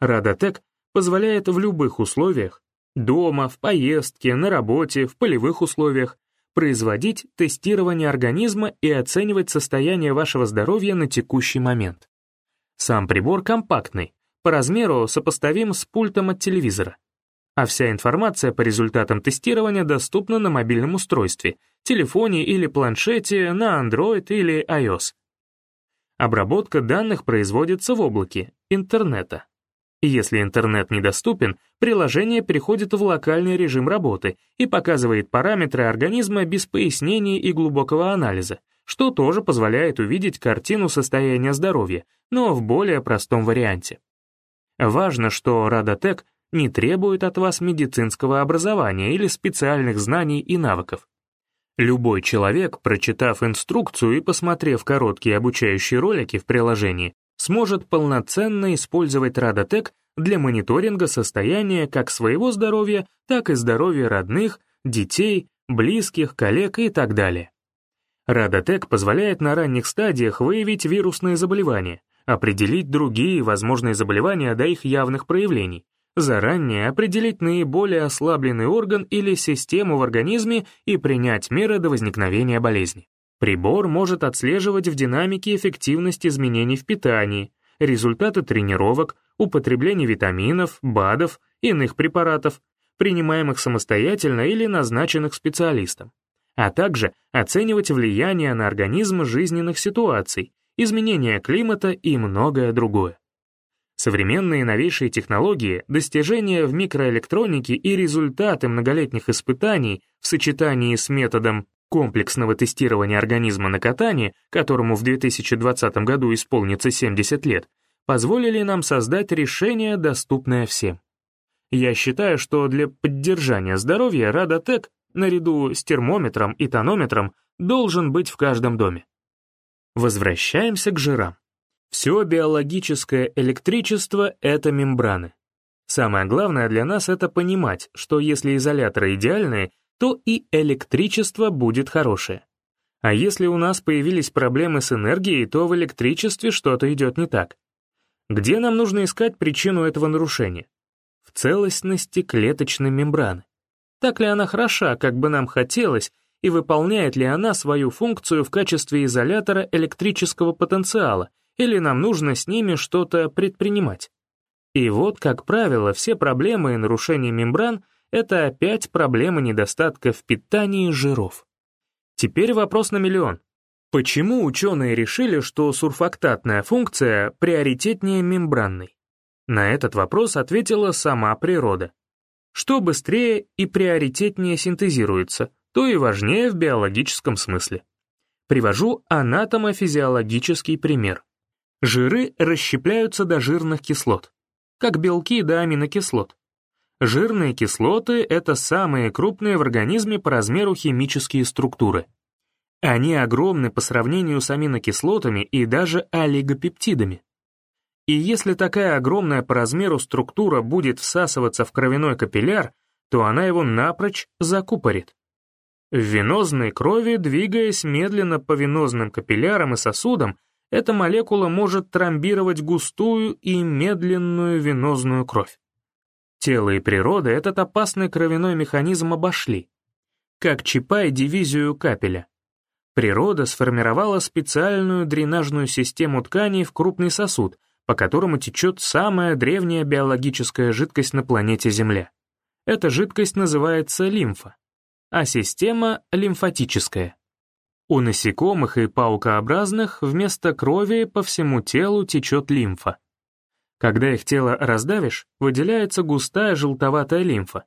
Радотек позволяет в любых условиях, дома, в поездке, на работе, в полевых условиях, производить тестирование организма и оценивать состояние вашего здоровья на текущий момент. Сам прибор компактный, по размеру сопоставим с пультом от телевизора. А вся информация по результатам тестирования доступна на мобильном устройстве, телефоне или планшете на Android или iOS. Обработка данных производится в облаке, интернета. Если интернет недоступен, приложение переходит в локальный режим работы и показывает параметры организма без пояснений и глубокого анализа, что тоже позволяет увидеть картину состояния здоровья, но в более простом варианте. Важно, что Радотек не требует от вас медицинского образования или специальных знаний и навыков. Любой человек, прочитав инструкцию и посмотрев короткие обучающие ролики в приложении, сможет полноценно использовать Радотек для мониторинга состояния как своего здоровья, так и здоровья родных, детей, близких, коллег и так далее. Радотек позволяет на ранних стадиях выявить вирусные заболевания, определить другие возможные заболевания до их явных проявлений, заранее определить наиболее ослабленный орган или систему в организме и принять меры до возникновения болезни. Прибор может отслеживать в динамике эффективность изменений в питании, результаты тренировок, употребление витаминов, БАДов, иных препаратов, принимаемых самостоятельно или назначенных специалистом, а также оценивать влияние на организм жизненных ситуаций, изменения климата и многое другое. Современные новейшие технологии, достижения в микроэлектронике и результаты многолетних испытаний в сочетании с методом комплексного тестирования организма на катании, которому в 2020 году исполнится 70 лет, позволили нам создать решение, доступное всем. Я считаю, что для поддержания здоровья Радотек, наряду с термометром и тонометром, должен быть в каждом доме. Возвращаемся к жирам. Все биологическое электричество — это мембраны. Самое главное для нас — это понимать, что если изоляторы идеальные, то и электричество будет хорошее. А если у нас появились проблемы с энергией, то в электричестве что-то идет не так. Где нам нужно искать причину этого нарушения? В целостности клеточной мембраны. Так ли она хороша, как бы нам хотелось, и выполняет ли она свою функцию в качестве изолятора электрического потенциала, или нам нужно с ними что-то предпринимать? И вот, как правило, все проблемы и нарушения мембран это опять проблема недостатка в питании жиров. Теперь вопрос на миллион. Почему ученые решили, что сурфактатная функция приоритетнее мембранной? На этот вопрос ответила сама природа. Что быстрее и приоритетнее синтезируется, то и важнее в биологическом смысле. Привожу анатомофизиологический пример. Жиры расщепляются до жирных кислот, как белки до аминокислот. Жирные кислоты — это самые крупные в организме по размеру химические структуры. Они огромны по сравнению с аминокислотами и даже олигопептидами. И если такая огромная по размеру структура будет всасываться в кровяной капилляр, то она его напрочь закупорит. В венозной крови, двигаясь медленно по венозным капиллярам и сосудам, эта молекула может тромбировать густую и медленную венозную кровь. Тело и природа этот опасный кровяной механизм обошли. Как Чапай дивизию капеля. Природа сформировала специальную дренажную систему тканей в крупный сосуд, по которому течет самая древняя биологическая жидкость на планете Земля. Эта жидкость называется лимфа, а система — лимфатическая. У насекомых и паукообразных вместо крови по всему телу течет лимфа. Когда их тело раздавишь, выделяется густая желтоватая лимфа.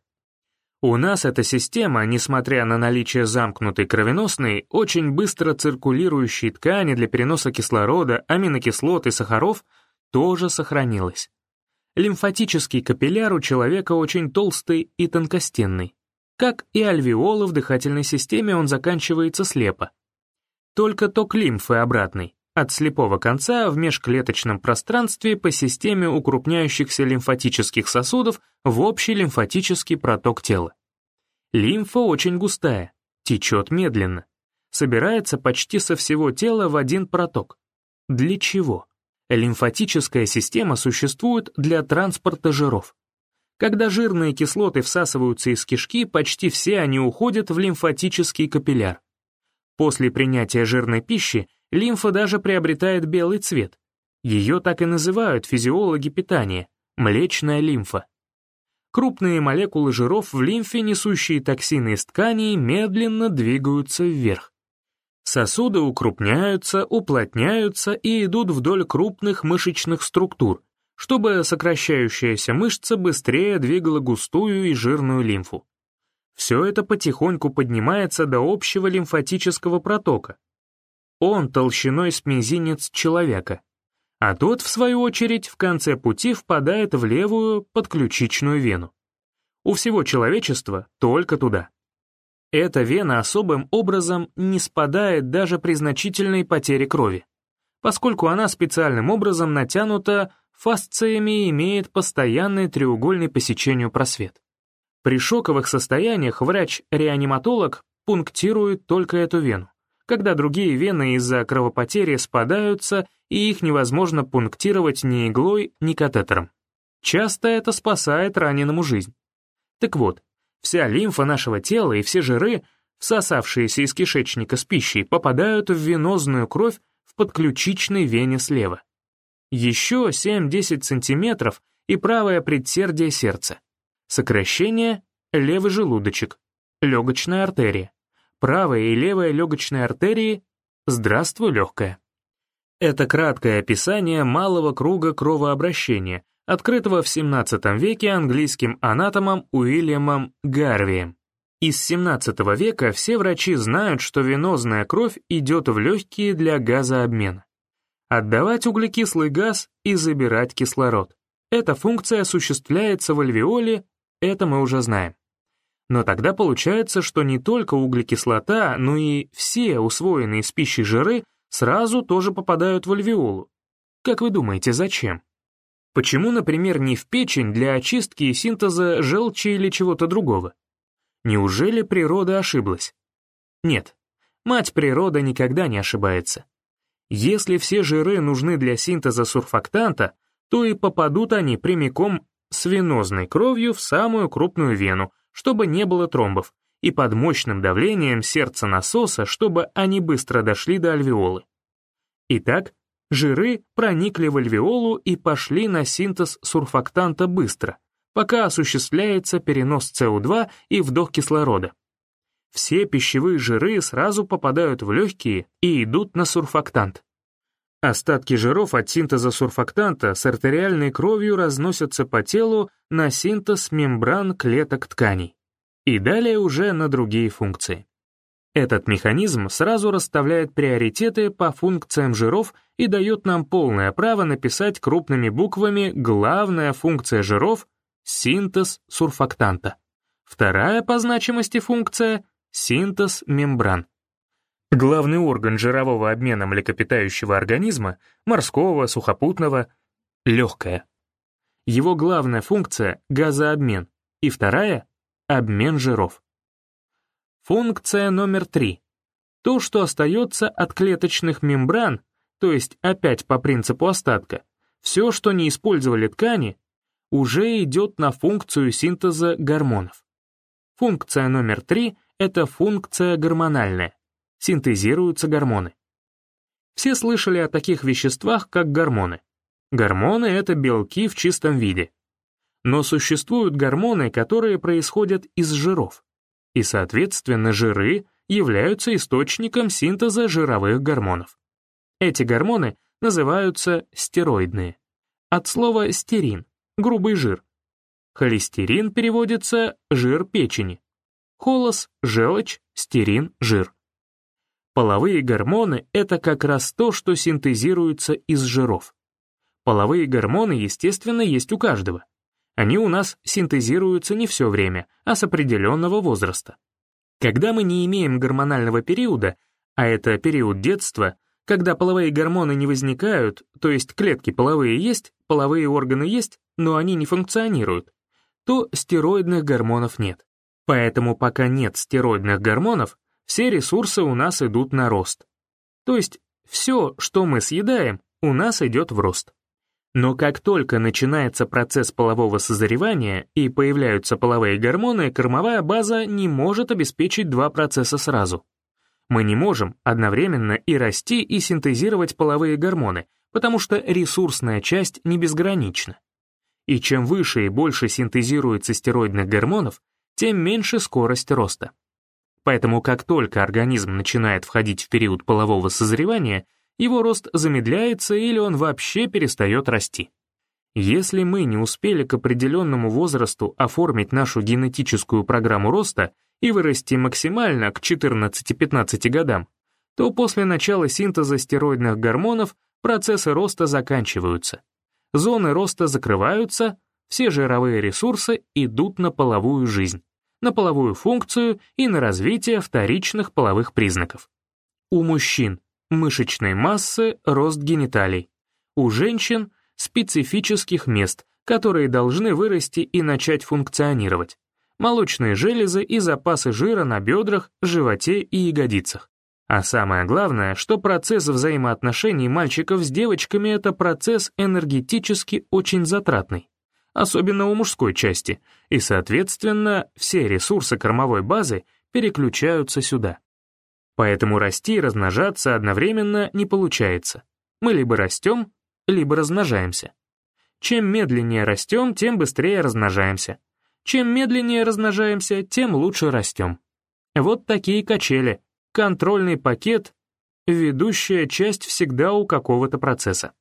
У нас эта система, несмотря на наличие замкнутой кровеносной, очень быстро циркулирующей ткани для переноса кислорода, аминокислот и сахаров, тоже сохранилась. Лимфатический капилляр у человека очень толстый и тонкостенный. Как и альвеолы в дыхательной системе он заканчивается слепо. Только ток лимфы обратный от слепого конца в межклеточном пространстве по системе укрупняющихся лимфатических сосудов в общий лимфатический проток тела. Лимфа очень густая, течет медленно, собирается почти со всего тела в один проток. Для чего? Лимфатическая система существует для транспорта жиров. Когда жирные кислоты всасываются из кишки, почти все они уходят в лимфатический капилляр. После принятия жирной пищи лимфа даже приобретает белый цвет. Ее так и называют физиологи питания – млечная лимфа. Крупные молекулы жиров в лимфе, несущие токсины из тканей, медленно двигаются вверх. Сосуды укрупняются, уплотняются и идут вдоль крупных мышечных структур, чтобы сокращающаяся мышца быстрее двигала густую и жирную лимфу. Все это потихоньку поднимается до общего лимфатического протока. Он толщиной с мизинец человека, а тот, в свою очередь, в конце пути впадает в левую подключичную вену. У всего человечества только туда. Эта вена особым образом не спадает даже при значительной потере крови, поскольку она специальным образом натянута фасциями и имеет постоянный треугольный по сечению просвет. При шоковых состояниях врач-реаниматолог пунктирует только эту вену, когда другие вены из-за кровопотери спадаются и их невозможно пунктировать ни иглой, ни катетером. Часто это спасает раненому жизнь. Так вот, Вся лимфа нашего тела и все жиры, всосавшиеся из кишечника с пищей, попадают в венозную кровь в подключичной вене слева. Еще 7-10 сантиметров и правое предсердие сердца. Сокращение — левый желудочек, легочная артерия. Правая и левая легочные артерии — здравствуй, легкая. Это краткое описание малого круга кровообращения, открытого в XVII веке английским анатомом Уильямом Гарвием. Из XVII века все врачи знают, что венозная кровь идет в легкие для газообмена. Отдавать углекислый газ и забирать кислород. Эта функция осуществляется в альвеоле, это мы уже знаем. Но тогда получается, что не только углекислота, но и все усвоенные с пищей жиры сразу тоже попадают в альвеолу. Как вы думаете, зачем? Почему, например, не в печень для очистки и синтеза желчи или чего-то другого? Неужели природа ошиблась? Нет, мать природа никогда не ошибается. Если все жиры нужны для синтеза сурфактанта, то и попадут они прямиком с венозной кровью в самую крупную вену, чтобы не было тромбов, и под мощным давлением сердца насоса, чтобы они быстро дошли до альвеолы. Итак, Жиры проникли в альвеолу и пошли на синтез сурфактанта быстро, пока осуществляется перенос СО2 и вдох кислорода. Все пищевые жиры сразу попадают в легкие и идут на сурфактант. Остатки жиров от синтеза сурфактанта с артериальной кровью разносятся по телу на синтез мембран клеток тканей и далее уже на другие функции. Этот механизм сразу расставляет приоритеты по функциям жиров и дает нам полное право написать крупными буквами главная функция жиров — синтез сурфактанта. Вторая по значимости функция — синтез мембран. Главный орган жирового обмена млекопитающего организма, морского, сухопутного — легкое. Его главная функция — газообмен, и вторая — обмен жиров. Функция номер три. То, что остается от клеточных мембран, то есть опять по принципу остатка, все, что не использовали ткани, уже идет на функцию синтеза гормонов. Функция номер три — это функция гормональная. Синтезируются гормоны. Все слышали о таких веществах, как гормоны. Гормоны — это белки в чистом виде. Но существуют гормоны, которые происходят из жиров и, соответственно, жиры являются источником синтеза жировых гормонов. Эти гормоны называются стероидные. От слова стерин — грубый жир. Холестерин переводится «жир печени». Холос — желчь, стерин — жир. Половые гормоны — это как раз то, что синтезируется из жиров. Половые гормоны, естественно, есть у каждого. Они у нас синтезируются не все время, а с определенного возраста. Когда мы не имеем гормонального периода, а это период детства, когда половые гормоны не возникают, то есть клетки половые есть, половые органы есть, но они не функционируют, то стероидных гормонов нет. Поэтому пока нет стероидных гормонов, все ресурсы у нас идут на рост. То есть все, что мы съедаем, у нас идет в рост. Но как только начинается процесс полового созревания и появляются половые гормоны, кормовая база не может обеспечить два процесса сразу. Мы не можем одновременно и расти, и синтезировать половые гормоны, потому что ресурсная часть не безгранична. И чем выше и больше синтезируется стероидных гормонов, тем меньше скорость роста. Поэтому как только организм начинает входить в период полового созревания, его рост замедляется или он вообще перестает расти. Если мы не успели к определенному возрасту оформить нашу генетическую программу роста и вырасти максимально к 14-15 годам, то после начала синтеза стероидных гормонов процессы роста заканчиваются. Зоны роста закрываются, все жировые ресурсы идут на половую жизнь, на половую функцию и на развитие вторичных половых признаков. У мужчин мышечной массы, рост гениталий. У женщин специфических мест, которые должны вырасти и начать функционировать. Молочные железы и запасы жира на бедрах, животе и ягодицах. А самое главное, что процесс взаимоотношений мальчиков с девочками — это процесс энергетически очень затратный, особенно у мужской части, и, соответственно, все ресурсы кормовой базы переключаются сюда. Поэтому расти и размножаться одновременно не получается. Мы либо растем, либо размножаемся. Чем медленнее растем, тем быстрее размножаемся. Чем медленнее размножаемся, тем лучше растем. Вот такие качели — контрольный пакет — ведущая часть всегда у какого-то процесса.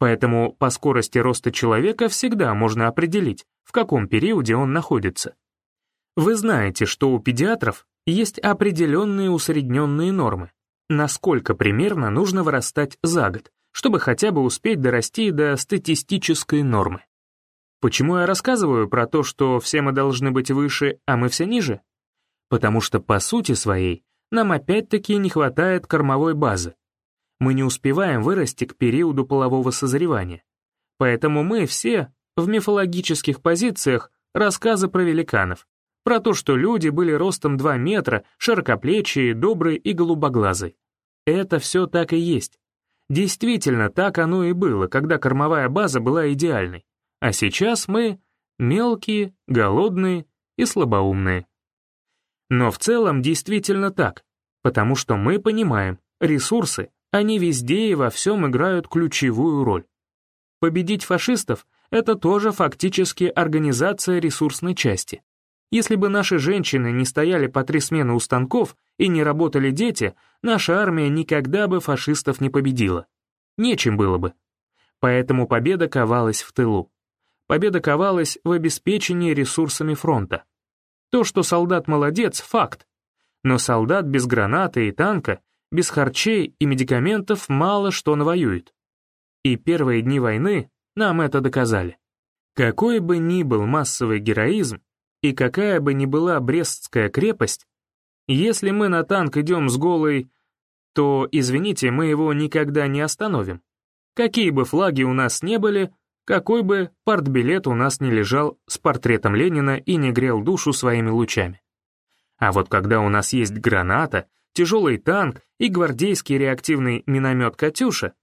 Поэтому по скорости роста человека всегда можно определить, в каком периоде он находится. Вы знаете, что у педиатров есть определенные усредненные нормы, насколько примерно нужно вырастать за год, чтобы хотя бы успеть дорасти до статистической нормы. Почему я рассказываю про то, что все мы должны быть выше, а мы все ниже? Потому что по сути своей нам опять-таки не хватает кормовой базы. Мы не успеваем вырасти к периоду полового созревания. Поэтому мы все в мифологических позициях рассказы про великанов, про то, что люди были ростом 2 метра, широкоплечие, добрые и голубоглазые. Это все так и есть. Действительно, так оно и было, когда кормовая база была идеальной. А сейчас мы мелкие, голодные и слабоумные. Но в целом действительно так, потому что мы понимаем, ресурсы, они везде и во всем играют ключевую роль. Победить фашистов — это тоже фактически организация ресурсной части. Если бы наши женщины не стояли по три смены у станков и не работали дети, наша армия никогда бы фашистов не победила. Нечем было бы. Поэтому победа ковалась в тылу. Победа ковалась в обеспечении ресурсами фронта. То, что солдат молодец, факт. Но солдат без гранаты и танка, без харчей и медикаментов мало что навоюет. И первые дни войны нам это доказали. Какой бы ни был массовый героизм, и какая бы ни была Брестская крепость, если мы на танк идем с голой, то, извините, мы его никогда не остановим. Какие бы флаги у нас не были, какой бы партбилет у нас не лежал с портретом Ленина и не грел душу своими лучами. А вот когда у нас есть граната, тяжелый танк и гвардейский реактивный миномет «Катюша»,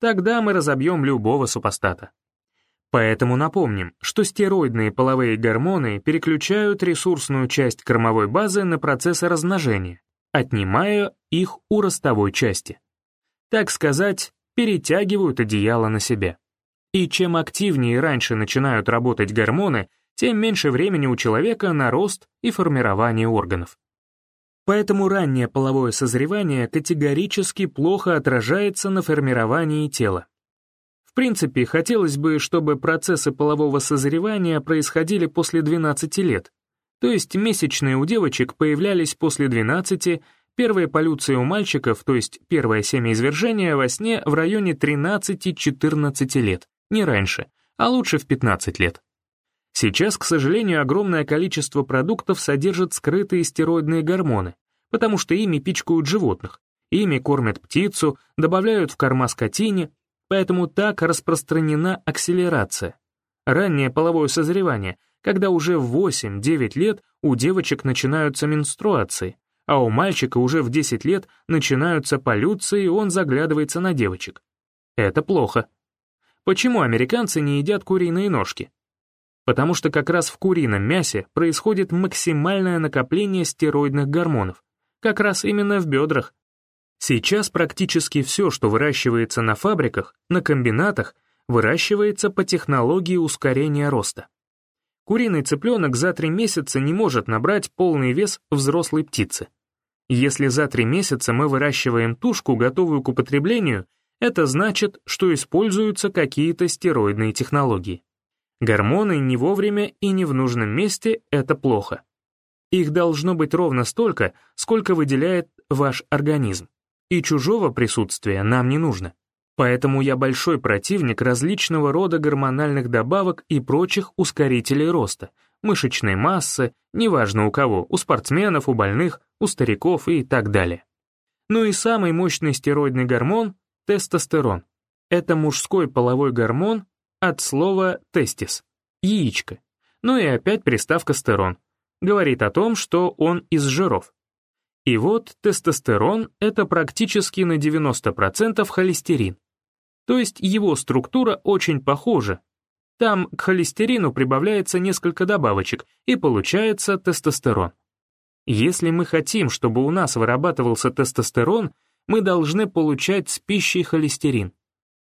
тогда мы разобьем любого супостата. Поэтому напомним, что стероидные половые гормоны переключают ресурсную часть кормовой базы на процессы размножения, отнимая их у ростовой части. Так сказать, перетягивают одеяло на себя. И чем активнее раньше начинают работать гормоны, тем меньше времени у человека на рост и формирование органов. Поэтому раннее половое созревание категорически плохо отражается на формировании тела. В принципе, хотелось бы, чтобы процессы полового созревания происходили после 12 лет, то есть месячные у девочек появлялись после 12, первые полюции у мальчиков, то есть первое семяизвержение во сне в районе 13-14 лет не раньше, а лучше в 15 лет. Сейчас, к сожалению, огромное количество продуктов содержит скрытые стероидные гормоны, потому что ими пичкают животных, ими кормят птицу, добавляют в корма скотине, поэтому так распространена акселерация. Раннее половое созревание, когда уже в 8-9 лет у девочек начинаются менструации, а у мальчика уже в 10 лет начинаются полюции, и он заглядывается на девочек. Это плохо. Почему американцы не едят куриные ножки? Потому что как раз в курином мясе происходит максимальное накопление стероидных гормонов, как раз именно в бедрах. Сейчас практически все, что выращивается на фабриках, на комбинатах, выращивается по технологии ускорения роста. Куриный цыпленок за три месяца не может набрать полный вес взрослой птицы. Если за три месяца мы выращиваем тушку, готовую к употреблению, это значит, что используются какие-то стероидные технологии. Гормоны не вовремя и не в нужном месте — это плохо. Их должно быть ровно столько, сколько выделяет ваш организм. И чужого присутствия нам не нужно. Поэтому я большой противник различного рода гормональных добавок и прочих ускорителей роста, мышечной массы, неважно у кого, у спортсменов, у больных, у стариков и так далее. Ну и самый мощный стероидный гормон — тестостерон. Это мужской половой гормон от слова «тестис» — яичко. Ну и опять приставка «стерон». Говорит о том, что он из жиров. И вот тестостерон — это практически на 90% холестерин. То есть его структура очень похожа. Там к холестерину прибавляется несколько добавочек, и получается тестостерон. Если мы хотим, чтобы у нас вырабатывался тестостерон, мы должны получать с пищей холестерин.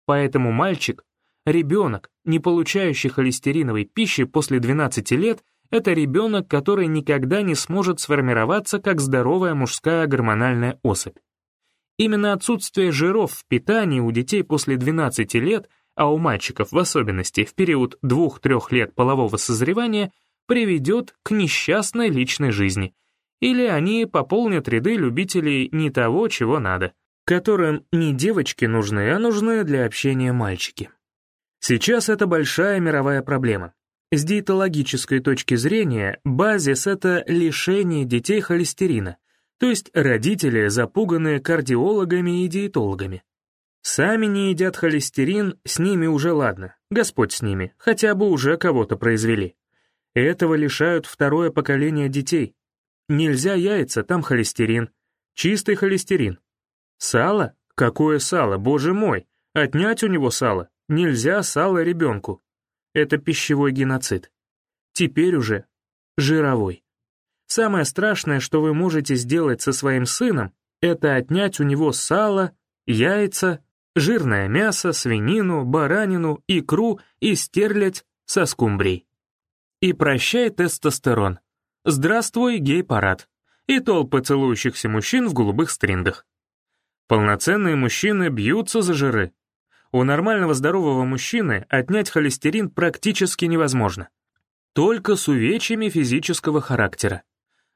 Поэтому мальчик, ребенок, не получающий холестериновой пищи после 12 лет, это ребенок, который никогда не сможет сформироваться как здоровая мужская гормональная особь. Именно отсутствие жиров в питании у детей после 12 лет, а у мальчиков в особенности в период 2-3 лет полового созревания, приведет к несчастной личной жизни. Или они пополнят ряды любителей не того, чего надо, которым не девочки нужны, а нужны для общения мальчики. Сейчас это большая мировая проблема. С диетологической точки зрения, базис — это лишение детей холестерина, то есть родители, запуганные кардиологами и диетологами. Сами не едят холестерин, с ними уже ладно, Господь с ними, хотя бы уже кого-то произвели. Этого лишают второе поколение детей. Нельзя яйца, там холестерин. Чистый холестерин. Сало? Какое сало, боже мой! Отнять у него сало. Нельзя сало ребенку. Это пищевой геноцид. Теперь уже жировой. Самое страшное, что вы можете сделать со своим сыном, это отнять у него сало, яйца, жирное мясо, свинину, баранину, икру и стерлядь со скумбрией. И прощай тестостерон. Здравствуй, гей-парад. И толпы целующихся мужчин в голубых стриндах. Полноценные мужчины бьются за жиры. У нормального здорового мужчины отнять холестерин практически невозможно. Только с увечьями физического характера.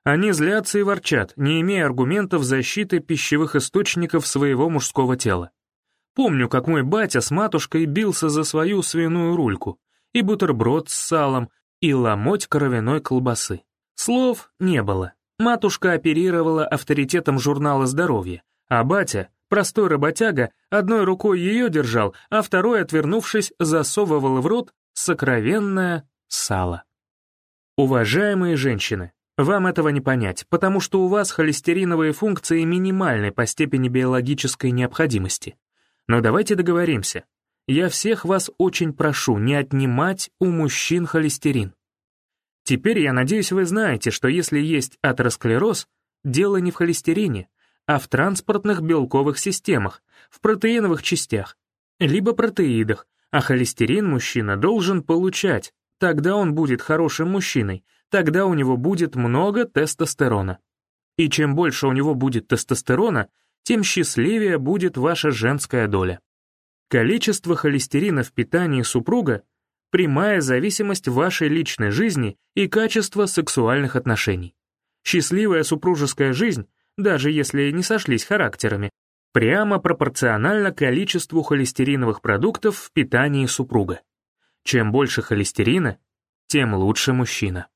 Они злятся и ворчат, не имея аргументов защиты пищевых источников своего мужского тела. Помню, как мой батя с матушкой бился за свою свиную рульку, и бутерброд с салом, и ломоть кровяной колбасы. Слов не было. Матушка оперировала авторитетом журнала «Здоровье», а батя, простой работяга, одной рукой ее держал, а второй, отвернувшись, засовывал в рот сокровенное сало. Уважаемые женщины, вам этого не понять, потому что у вас холестериновые функции минимальны по степени биологической необходимости. Но давайте договоримся. Я всех вас очень прошу не отнимать у мужчин холестерин. Теперь я надеюсь, вы знаете, что если есть атеросклероз, дело не в холестерине, а в транспортных белковых системах, в протеиновых частях, либо протеидах, а холестерин мужчина должен получать, тогда он будет хорошим мужчиной, тогда у него будет много тестостерона. И чем больше у него будет тестостерона, тем счастливее будет ваша женская доля. Количество холестерина в питании супруга — прямая зависимость вашей личной жизни и качества сексуальных отношений. Счастливая супружеская жизнь, даже если не сошлись характерами, прямо пропорциональна количеству холестериновых продуктов в питании супруга. Чем больше холестерина, тем лучше мужчина.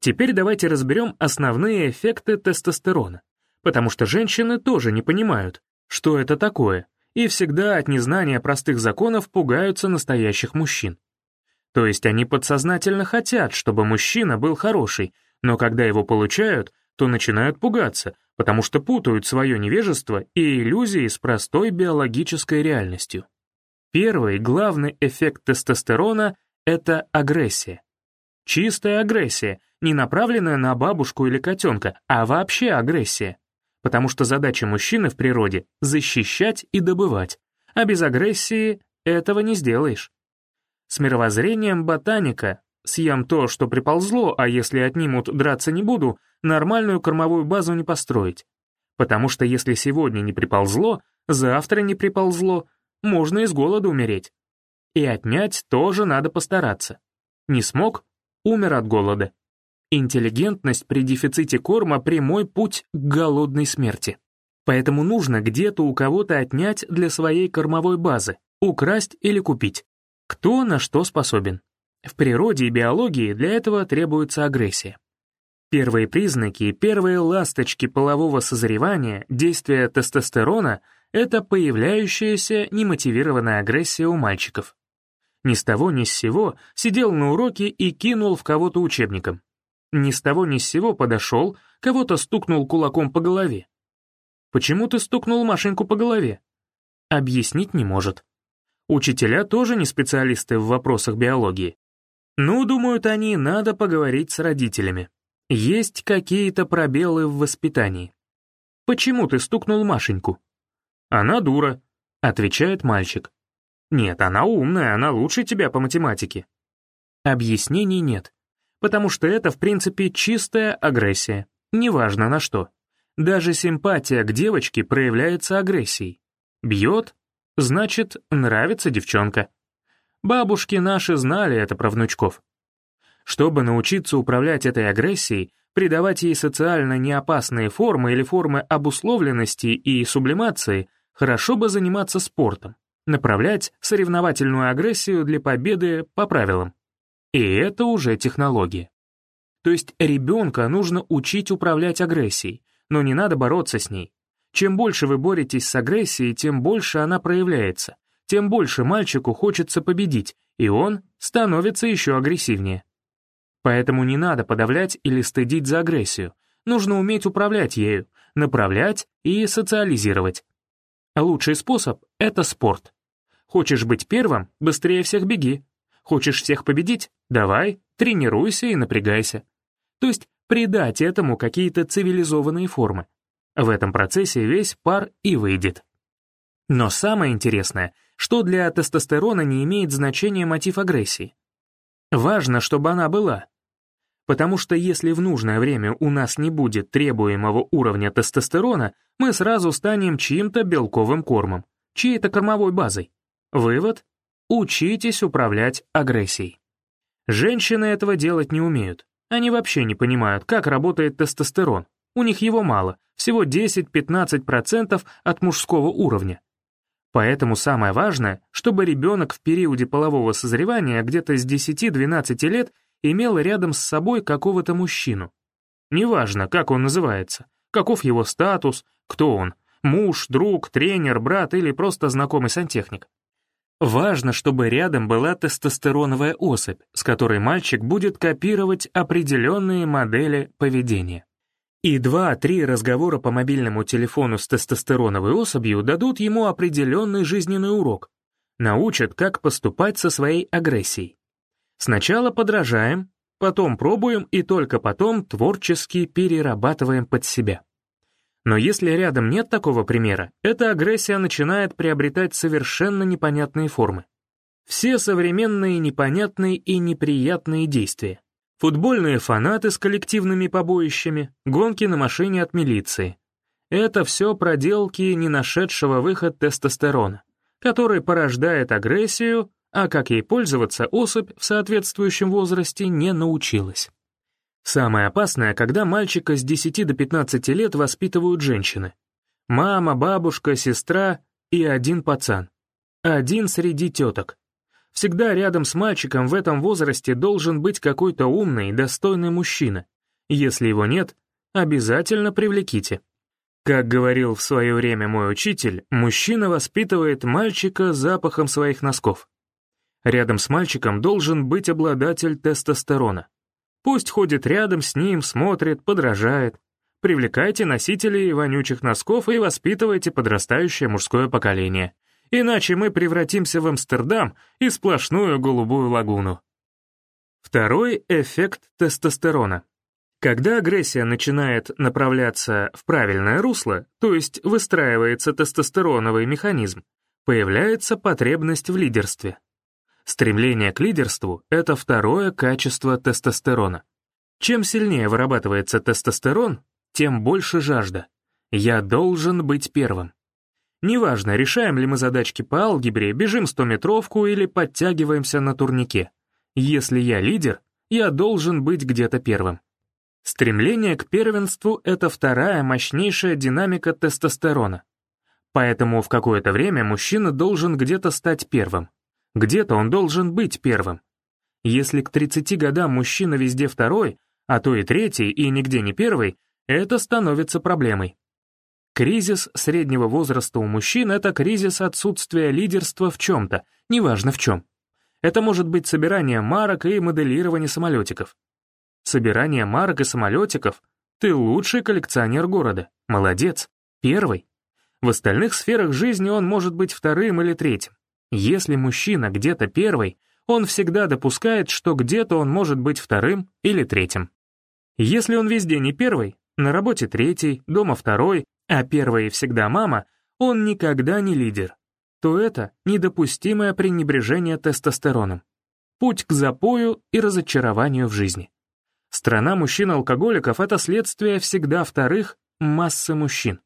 Теперь давайте разберем основные эффекты тестостерона, потому что женщины тоже не понимают, что это такое, и всегда от незнания простых законов пугаются настоящих мужчин. То есть они подсознательно хотят, чтобы мужчина был хороший, Но когда его получают, то начинают пугаться, потому что путают свое невежество и иллюзии с простой биологической реальностью. Первый главный эффект тестостерона — это агрессия. Чистая агрессия, не направленная на бабушку или котенка, а вообще агрессия. Потому что задача мужчины в природе — защищать и добывать, а без агрессии этого не сделаешь. С мировоззрением ботаника «съем то, что приползло, а если отнимут, драться не буду» нормальную кормовую базу не построить. Потому что если сегодня не приползло, завтра не приползло, можно из голода умереть. И отнять тоже надо постараться. Не смог — умер от голода. Интеллигентность при дефиците корма — прямой путь к голодной смерти. Поэтому нужно где-то у кого-то отнять для своей кормовой базы, украсть или купить. Кто на что способен. В природе и биологии для этого требуется агрессия. Первые признаки, первые ласточки полового созревания, действия тестостерона — это появляющаяся немотивированная агрессия у мальчиков. Ни с того ни с сего сидел на уроке и кинул в кого-то учебником. Ни с того ни с сего подошел, кого-то стукнул кулаком по голове. Почему ты стукнул Машеньку по голове? Объяснить не может. Учителя тоже не специалисты в вопросах биологии. Ну, думают они, надо поговорить с родителями. Есть какие-то пробелы в воспитании. Почему ты стукнул Машеньку? Она дура, отвечает мальчик. Нет, она умная, она лучше тебя по математике. Объяснений нет, потому что это, в принципе, чистая агрессия, неважно на что. Даже симпатия к девочке проявляется агрессией. Бьет, значит, нравится девчонка. Бабушки наши знали это про внучков. Чтобы научиться управлять этой агрессией, придавать ей социально неопасные формы или формы обусловленности и сублимации, хорошо бы заниматься спортом, направлять соревновательную агрессию для победы по правилам. И это уже технология. То есть ребенка нужно учить управлять агрессией, но не надо бороться с ней. Чем больше вы боретесь с агрессией, тем больше она проявляется, тем больше мальчику хочется победить, и он становится еще агрессивнее. Поэтому не надо подавлять или стыдить за агрессию. Нужно уметь управлять ею, направлять и социализировать. Лучший способ — это спорт. Хочешь быть первым — быстрее всех беги. Хочешь всех победить — давай, тренируйся и напрягайся. То есть придать этому какие-то цивилизованные формы. В этом процессе весь пар и выйдет. Но самое интересное, что для тестостерона не имеет значения мотив агрессии. Важно, чтобы она была. Потому что если в нужное время у нас не будет требуемого уровня тестостерона, мы сразу станем чьим-то белковым кормом, чьей-то кормовой базой. Вывод — учитесь управлять агрессией. Женщины этого делать не умеют. Они вообще не понимают, как работает тестостерон. У них его мало, всего 10-15% от мужского уровня. Поэтому самое важное, чтобы ребенок в периоде полового созревания где-то с 10-12 лет имел рядом с собой какого-то мужчину. Неважно, как он называется, каков его статус, кто он, муж, друг, тренер, брат или просто знакомый сантехник. Важно, чтобы рядом была тестостероновая особь, с которой мальчик будет копировать определенные модели поведения. И два-три разговора по мобильному телефону с тестостероновой особью дадут ему определенный жизненный урок, научат, как поступать со своей агрессией. Сначала подражаем, потом пробуем и только потом творчески перерабатываем под себя. Но если рядом нет такого примера, эта агрессия начинает приобретать совершенно непонятные формы. Все современные непонятные и неприятные действия Футбольные фанаты с коллективными побоищами, гонки на машине от милиции. Это все проделки не нашедшего выход тестостерона, который порождает агрессию, а как ей пользоваться особь в соответствующем возрасте не научилась. Самое опасное, когда мальчика с 10 до 15 лет воспитывают женщины. Мама, бабушка, сестра и один пацан. Один среди теток. Всегда рядом с мальчиком в этом возрасте должен быть какой-то умный, достойный мужчина. Если его нет, обязательно привлеките. Как говорил в свое время мой учитель, мужчина воспитывает мальчика запахом своих носков. Рядом с мальчиком должен быть обладатель тестостерона. Пусть ходит рядом с ним, смотрит, подражает. Привлекайте носителей вонючих носков и воспитывайте подрастающее мужское поколение. Иначе мы превратимся в Амстердам и сплошную голубую лагуну. Второй — эффект тестостерона. Когда агрессия начинает направляться в правильное русло, то есть выстраивается тестостероновый механизм, появляется потребность в лидерстве. Стремление к лидерству — это второе качество тестостерона. Чем сильнее вырабатывается тестостерон, тем больше жажда. Я должен быть первым. Неважно, решаем ли мы задачки по алгебре, бежим 100-метровку или подтягиваемся на турнике. Если я лидер, я должен быть где-то первым. Стремление к первенству — это вторая мощнейшая динамика тестостерона. Поэтому в какое-то время мужчина должен где-то стать первым. Где-то он должен быть первым. Если к 30 годам мужчина везде второй, а то и третий, и нигде не первый, это становится проблемой. Кризис среднего возраста у мужчин — это кризис отсутствия лидерства в чем-то, неважно в чем. Это может быть собирание марок и моделирование самолетиков. Собирание марок и самолетиков — ты лучший коллекционер города, молодец, первый. В остальных сферах жизни он может быть вторым или третьим. Если мужчина где-то первый, он всегда допускает, что где-то он может быть вторым или третьим. Если он везде не первый, на работе третий, дома второй, а первый всегда мама, он никогда не лидер то это недопустимое пренебрежение тестостероном. Путь к запою и разочарованию в жизни. Страна мужчин-алкоголиков — это следствие всегда вторых массы мужчин.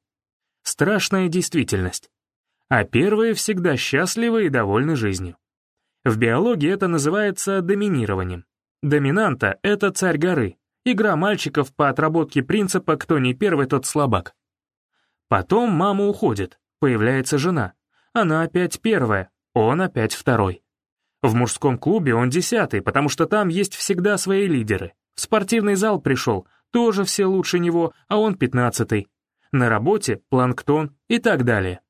Страшная действительность. А первые всегда счастливы и довольны жизнью. В биологии это называется доминированием. Доминанта — это царь горы, игра мальчиков по отработке принципа «кто не первый, тот слабак». Потом мама уходит, появляется жена, она опять первая, он опять второй. В мужском клубе он десятый, потому что там есть всегда свои лидеры. В спортивный зал пришел, тоже все лучше него, а он пятнадцатый. На работе — планктон и так далее.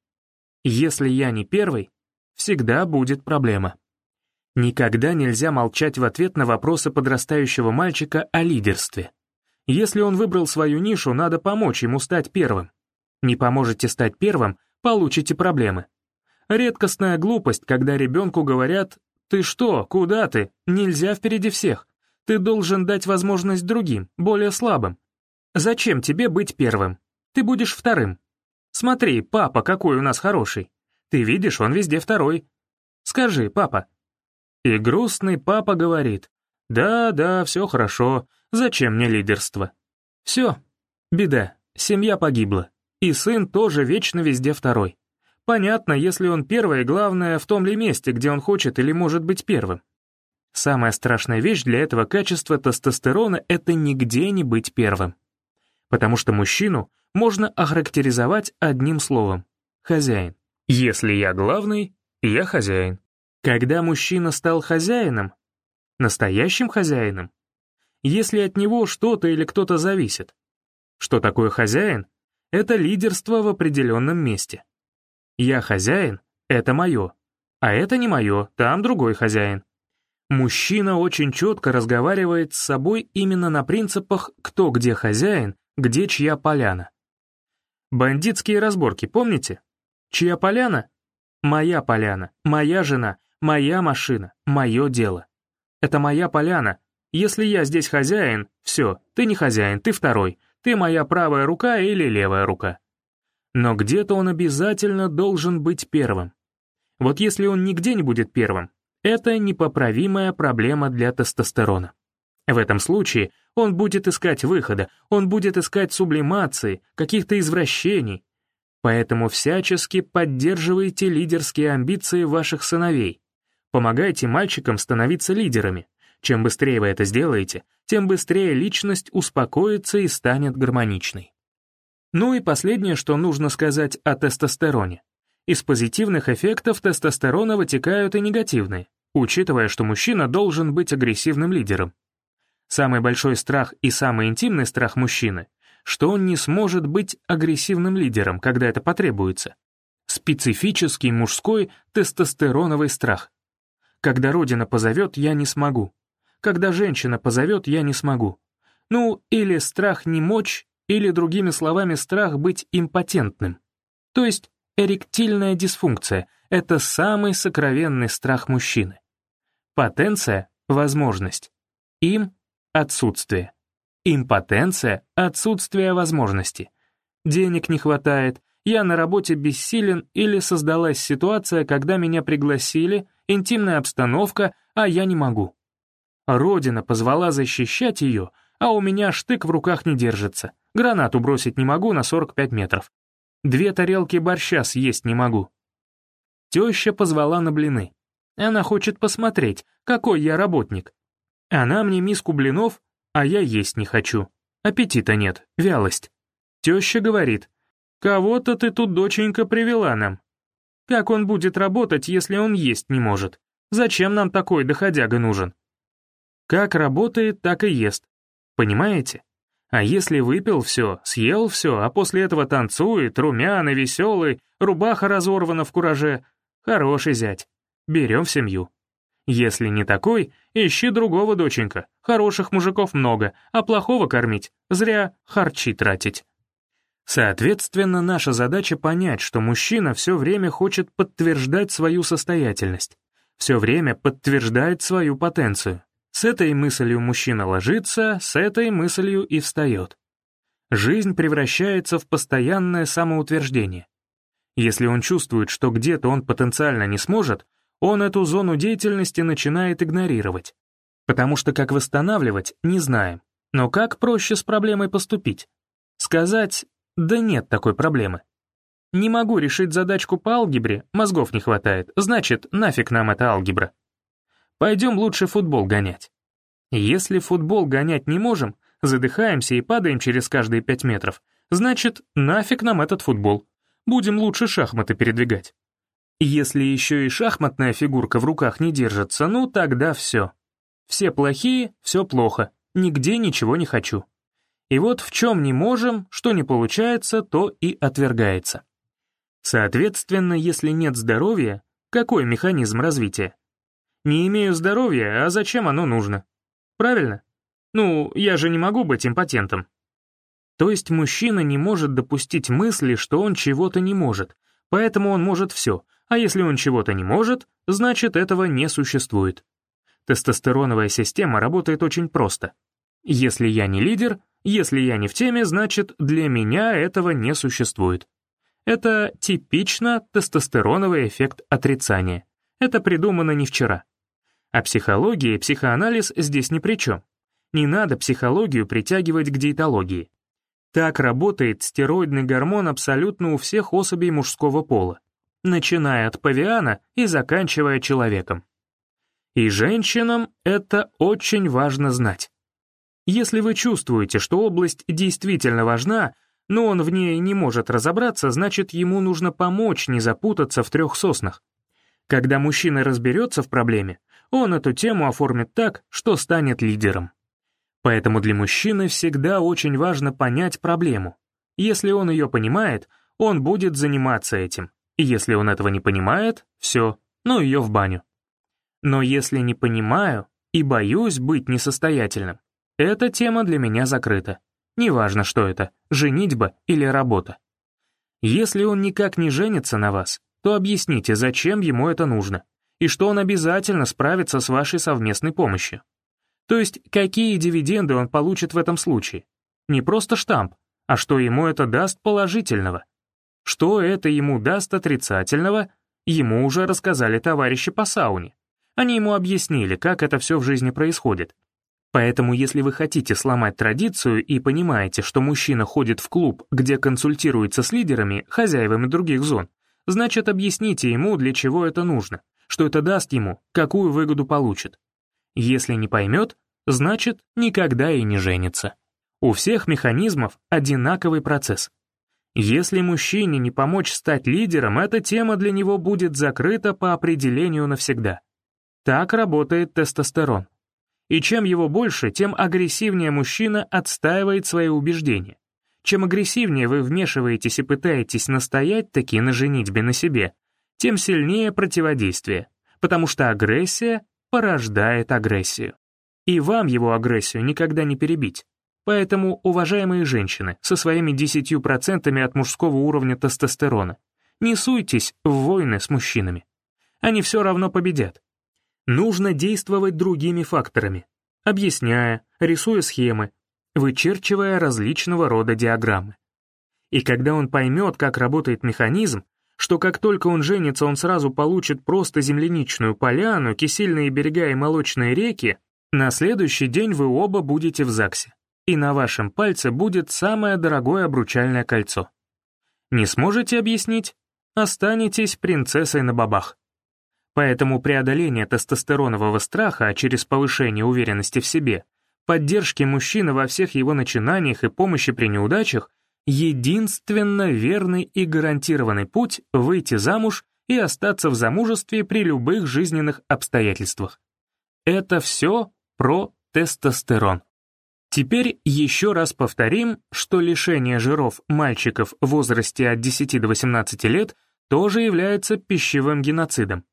Если я не первый, всегда будет проблема. Никогда нельзя молчать в ответ на вопросы подрастающего мальчика о лидерстве. Если он выбрал свою нишу, надо помочь ему стать первым. Не поможете стать первым, получите проблемы. Редкостная глупость, когда ребенку говорят «Ты что? Куда ты? Нельзя впереди всех. Ты должен дать возможность другим, более слабым. Зачем тебе быть первым? Ты будешь вторым. Смотри, папа какой у нас хороший. Ты видишь, он везде второй. Скажи, папа». И грустный папа говорит «Да, да, все хорошо. Зачем мне лидерство?» Все, беда, семья погибла. И сын тоже вечно везде второй. Понятно, если он первый, главное, в том ли месте, где он хочет или может быть первым. Самая страшная вещь для этого качества тестостерона — это нигде не быть первым. Потому что мужчину можно охарактеризовать одним словом — хозяин. Если я главный, я хозяин. Когда мужчина стал хозяином, настоящим хозяином, если от него что-то или кто-то зависит. Что такое хозяин? Это лидерство в определенном месте. Я хозяин — это мое, а это не мое, там другой хозяин. Мужчина очень четко разговаривает с собой именно на принципах «кто где хозяин», «где чья поляна». Бандитские разборки, помните? Чья поляна? Моя поляна, моя жена, моя машина, мое дело. Это моя поляна. Если я здесь хозяин, все, ты не хозяин, ты второй, ты моя правая рука или левая рука. Но где-то он обязательно должен быть первым. Вот если он нигде не будет первым, это непоправимая проблема для тестостерона. В этом случае он будет искать выхода, он будет искать сублимации, каких-то извращений. Поэтому всячески поддерживайте лидерские амбиции ваших сыновей. Помогайте мальчикам становиться лидерами. Чем быстрее вы это сделаете, тем быстрее личность успокоится и станет гармоничной. Ну и последнее, что нужно сказать о тестостероне. Из позитивных эффектов тестостерона вытекают и негативные, учитывая, что мужчина должен быть агрессивным лидером. Самый большой страх и самый интимный страх мужчины, что он не сможет быть агрессивным лидером, когда это потребуется. Специфический мужской тестостероновый страх. Когда Родина позовет, я не смогу. Когда женщина позовет, я не смогу. Ну, или страх не мочь, или, другими словами, страх быть импотентным. То есть эректильная дисфункция — это самый сокровенный страх мужчины. Потенция — возможность. Им — отсутствие. Импотенция — отсутствие возможности. Денег не хватает, я на работе бессилен или создалась ситуация, когда меня пригласили, интимная обстановка, а я не могу. Родина позвала защищать ее, а у меня штык в руках не держится. Гранату бросить не могу на 45 метров. Две тарелки борща съесть не могу. Теща позвала на блины. Она хочет посмотреть, какой я работник. Она мне миску блинов, а я есть не хочу. Аппетита нет, вялость. Теща говорит, «Кого-то ты тут, доченька, привела нам. Как он будет работать, если он есть не может? Зачем нам такой доходяга нужен?» Как работает, так и ест. Понимаете? А если выпил все, съел все, а после этого танцует, румяный, веселый, рубаха разорвана в кураже, хороший зять. Берем в семью. Если не такой, ищи другого, доченька. Хороших мужиков много, а плохого кормить, зря харчи тратить. Соответственно, наша задача понять, что мужчина все время хочет подтверждать свою состоятельность, все время подтверждает свою потенцию. С этой мыслью мужчина ложится, с этой мыслью и встает. Жизнь превращается в постоянное самоутверждение. Если он чувствует, что где-то он потенциально не сможет, он эту зону деятельности начинает игнорировать. Потому что как восстанавливать, не знаем. Но как проще с проблемой поступить? Сказать «да нет такой проблемы». Не могу решить задачку по алгебре, мозгов не хватает, значит, нафиг нам эта алгебра. Пойдем лучше футбол гонять. Если футбол гонять не можем, задыхаемся и падаем через каждые пять метров, значит, нафиг нам этот футбол. Будем лучше шахматы передвигать. Если еще и шахматная фигурка в руках не держится, ну тогда все. Все плохие, все плохо, нигде ничего не хочу. И вот в чем не можем, что не получается, то и отвергается. Соответственно, если нет здоровья, какой механизм развития? Не имею здоровья, а зачем оно нужно? Правильно? Ну, я же не могу быть импотентом. То есть мужчина не может допустить мысли, что он чего-то не может, поэтому он может все, а если он чего-то не может, значит этого не существует. Тестостероновая система работает очень просто. Если я не лидер, если я не в теме, значит для меня этого не существует. Это типично тестостероновый эффект отрицания. Это придумано не вчера. А психология и психоанализ здесь ни при чем. Не надо психологию притягивать к диетологии. Так работает стероидный гормон абсолютно у всех особей мужского пола, начиная от павиана и заканчивая человеком. И женщинам это очень важно знать. Если вы чувствуете, что область действительно важна, но он в ней не может разобраться, значит, ему нужно помочь не запутаться в трех соснах. Когда мужчина разберется в проблеме, он эту тему оформит так, что станет лидером. Поэтому для мужчины всегда очень важно понять проблему. Если он ее понимает, он будет заниматься этим. И если он этого не понимает, все, ну ее в баню. Но если не понимаю и боюсь быть несостоятельным, эта тема для меня закрыта. Неважно, что это, женитьба или работа. Если он никак не женится на вас, то объясните, зачем ему это нужно и что он обязательно справится с вашей совместной помощью. То есть, какие дивиденды он получит в этом случае? Не просто штамп, а что ему это даст положительного. Что это ему даст отрицательного, ему уже рассказали товарищи по сауне. Они ему объяснили, как это все в жизни происходит. Поэтому если вы хотите сломать традицию и понимаете, что мужчина ходит в клуб, где консультируется с лидерами, хозяевами других зон, значит объясните ему, для чего это нужно что это даст ему, какую выгоду получит. Если не поймет, значит, никогда и не женится. У всех механизмов одинаковый процесс. Если мужчине не помочь стать лидером, эта тема для него будет закрыта по определению навсегда. Так работает тестостерон. И чем его больше, тем агрессивнее мужчина отстаивает свои убеждения. Чем агрессивнее вы вмешиваетесь и пытаетесь настоять таки на женитьбе на себе, тем сильнее противодействие, потому что агрессия порождает агрессию. И вам его агрессию никогда не перебить. Поэтому, уважаемые женщины, со своими 10% от мужского уровня тестостерона, не суйтесь в войны с мужчинами. Они все равно победят. Нужно действовать другими факторами, объясняя, рисуя схемы, вычерчивая различного рода диаграммы. И когда он поймет, как работает механизм, что как только он женится, он сразу получит просто земляничную поляну, кисельные берега и молочные реки, на следующий день вы оба будете в ЗАГСе, и на вашем пальце будет самое дорогое обручальное кольцо. Не сможете объяснить? Останетесь принцессой на бабах. Поэтому преодоление тестостеронового страха а через повышение уверенности в себе, поддержки мужчины во всех его начинаниях и помощи при неудачах единственно верный и гарантированный путь выйти замуж и остаться в замужестве при любых жизненных обстоятельствах. Это все про тестостерон. Теперь еще раз повторим, что лишение жиров мальчиков в возрасте от 10 до 18 лет тоже является пищевым геноцидом.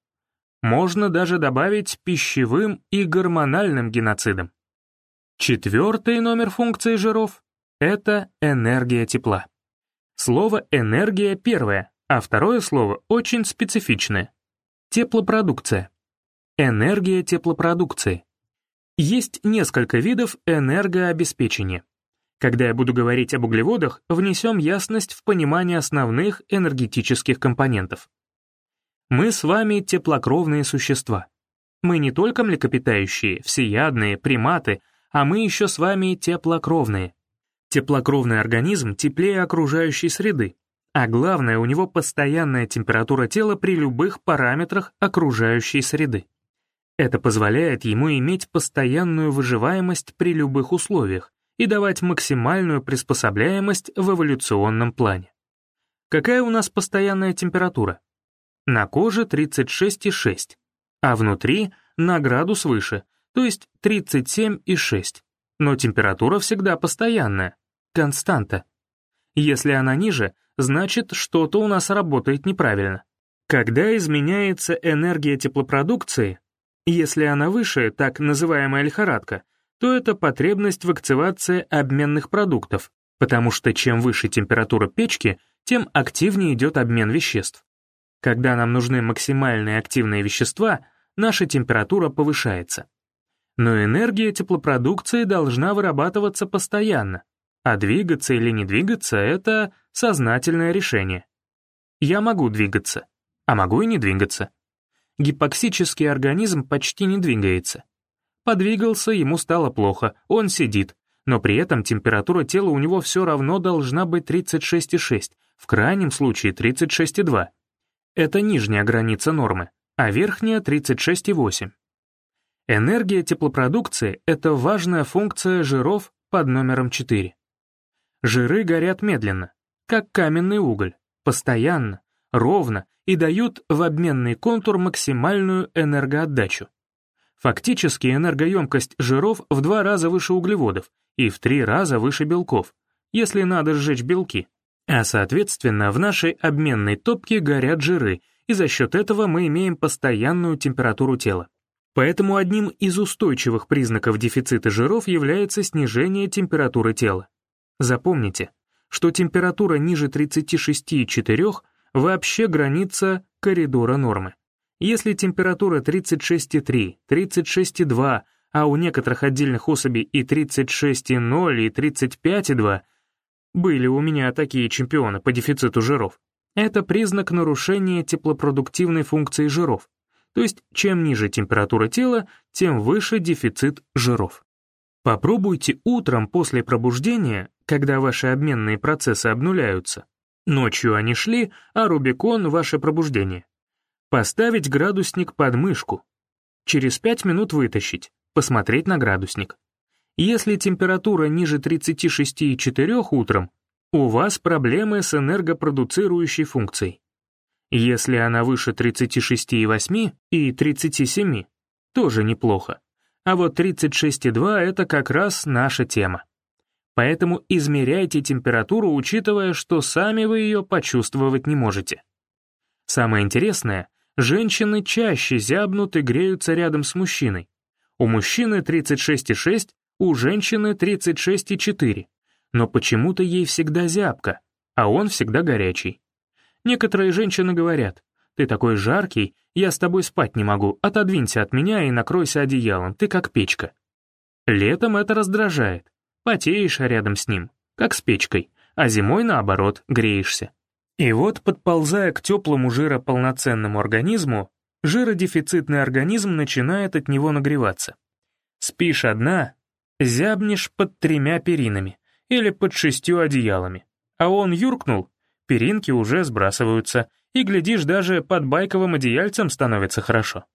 Можно даже добавить пищевым и гормональным геноцидом. Четвертый номер функции жиров — это энергия тепла. Слово «энергия» первое, а второе слово очень специфичное. Теплопродукция. Энергия теплопродукции. Есть несколько видов энергообеспечения. Когда я буду говорить об углеводах, внесем ясность в понимание основных энергетических компонентов. Мы с вами теплокровные существа. Мы не только млекопитающие, всеядные, приматы, а мы еще с вами теплокровные. Теплокровный организм теплее окружающей среды, а главное, у него постоянная температура тела при любых параметрах окружающей среды. Это позволяет ему иметь постоянную выживаемость при любых условиях и давать максимальную приспособляемость в эволюционном плане. Какая у нас постоянная температура? На коже 36,6, а внутри на градус выше, то есть 37,6. Но температура всегда постоянная, константа. Если она ниже, значит, что-то у нас работает неправильно. Когда изменяется энергия теплопродукции, если она выше, так называемая лихорадка, то это потребность в активации обменных продуктов, потому что чем выше температура печки, тем активнее идет обмен веществ. Когда нам нужны максимальные активные вещества, наша температура повышается. Но энергия теплопродукции должна вырабатываться постоянно, а двигаться или не двигаться — это сознательное решение. Я могу двигаться, а могу и не двигаться. Гипоксический организм почти не двигается. Подвигался, ему стало плохо, он сидит, но при этом температура тела у него все равно должна быть 36,6, в крайнем случае 36,2. Это нижняя граница нормы, а верхняя — 36,8. Энергия теплопродукции — это важная функция жиров под номером 4. Жиры горят медленно, как каменный уголь, постоянно, ровно и дают в обменный контур максимальную энергоотдачу. Фактически энергоемкость жиров в два раза выше углеводов и в три раза выше белков, если надо сжечь белки. А соответственно, в нашей обменной топке горят жиры, и за счет этого мы имеем постоянную температуру тела. Поэтому одним из устойчивых признаков дефицита жиров является снижение температуры тела. Запомните, что температура ниже 36,4 вообще граница коридора нормы. Если температура 36,3, 36,2, а у некоторых отдельных особей и 36,0, и 35,2, были у меня такие чемпионы по дефициту жиров. Это признак нарушения теплопродуктивной функции жиров. То есть, чем ниже температура тела, тем выше дефицит жиров. Попробуйте утром после пробуждения, когда ваши обменные процессы обнуляются. Ночью они шли, а Рубикон — ваше пробуждение. Поставить градусник под мышку. Через 5 минут вытащить, посмотреть на градусник. Если температура ниже 36,4 утром, у вас проблемы с энергопродуцирующей функцией. Если она выше 36,8 и 37, тоже неплохо. А вот 36,2 — это как раз наша тема. Поэтому измеряйте температуру, учитывая, что сами вы ее почувствовать не можете. Самое интересное, женщины чаще зябнут и греются рядом с мужчиной, У мужчины 36,6, у женщины 36,4. Но почему-то ей всегда зябко, а он всегда горячий. Некоторые женщины говорят, «Ты такой жаркий, я с тобой спать не могу, отодвинься от меня и накройся одеялом, ты как печка». Летом это раздражает, потеешь рядом с ним, как с печкой, а зимой, наоборот, греешься. И вот, подползая к теплому жирополноценному организму, жиродефицитный организм начинает от него нагреваться. Спишь одна, зябнешь под тремя перинами или под шестью одеялами, а он юркнул, перинки уже сбрасываются, и, глядишь, даже под байковым одеяльцем становится хорошо.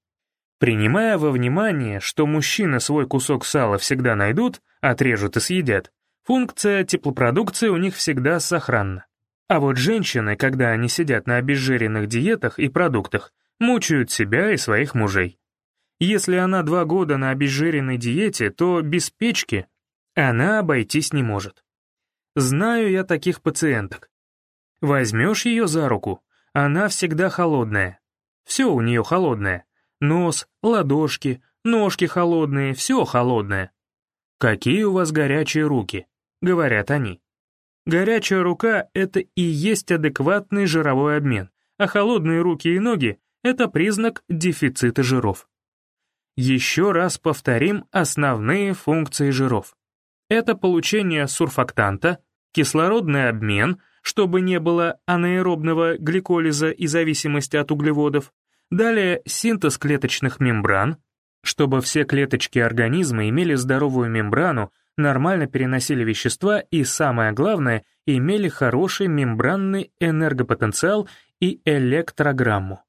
Принимая во внимание, что мужчины свой кусок сала всегда найдут, отрежут и съедят, функция теплопродукции у них всегда сохранна. А вот женщины, когда они сидят на обезжиренных диетах и продуктах, мучают себя и своих мужей. Если она два года на обезжиренной диете, то без печки она обойтись не может. Знаю я таких пациенток. Возьмешь ее за руку, она всегда холодная. Все у нее холодное. Нос, ладошки, ножки холодные, все холодное. «Какие у вас горячие руки?» — говорят они. Горячая рука — это и есть адекватный жировой обмен, а холодные руки и ноги — это признак дефицита жиров. Еще раз повторим основные функции жиров. Это получение сурфактанта, кислородный обмен, чтобы не было анаэробного гликолиза и зависимости от углеводов, далее синтез клеточных мембран, чтобы все клеточки организма имели здоровую мембрану, нормально переносили вещества и, самое главное, имели хороший мембранный энергопотенциал и электрограмму.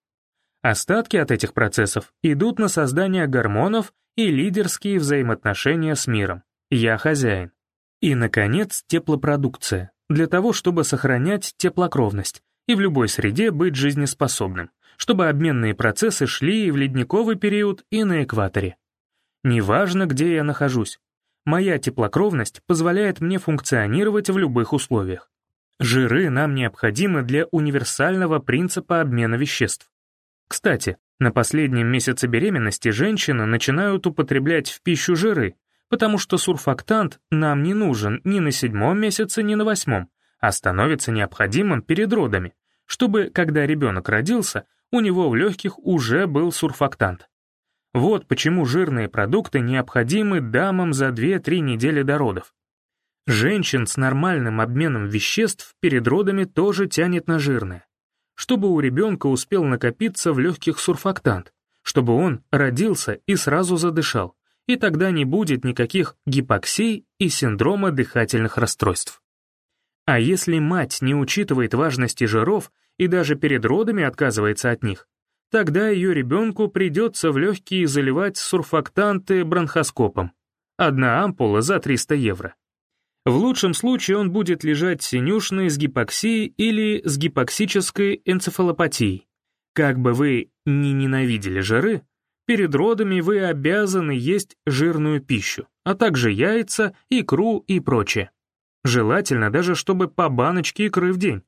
Остатки от этих процессов идут на создание гормонов и лидерские взаимоотношения с миром. Я хозяин. И, наконец, теплопродукция, для того, чтобы сохранять теплокровность и в любой среде быть жизнеспособным, чтобы обменные процессы шли и в ледниковый период, и на экваторе. Неважно, где я нахожусь, моя теплокровность позволяет мне функционировать в любых условиях. Жиры нам необходимы для универсального принципа обмена веществ. Кстати, на последнем месяце беременности женщины начинают употреблять в пищу жиры, потому что сурфактант нам не нужен ни на седьмом месяце, ни на восьмом, а становится необходимым перед родами, чтобы, когда ребенок родился, у него в легких уже был сурфактант. Вот почему жирные продукты необходимы дамам за 2-3 недели до родов. Женщин с нормальным обменом веществ перед родами тоже тянет на жирное чтобы у ребенка успел накопиться в легких сурфактант, чтобы он родился и сразу задышал, и тогда не будет никаких гипоксий и синдрома дыхательных расстройств. А если мать не учитывает важности жиров и даже перед родами отказывается от них, тогда ее ребенку придется в легкие заливать сурфактанты бронхоскопом. Одна ампула за 300 евро. В лучшем случае он будет лежать синюшный с гипоксией или с гипоксической энцефалопатией. Как бы вы ни ненавидели жиры, перед родами вы обязаны есть жирную пищу, а также яйца, икру и прочее. Желательно даже, чтобы по баночке икры в день.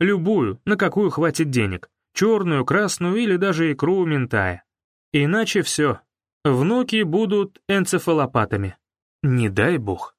Любую, на какую хватит денег. Черную, красную или даже икру ментая. Иначе все. Внуки будут энцефалопатами. Не дай бог.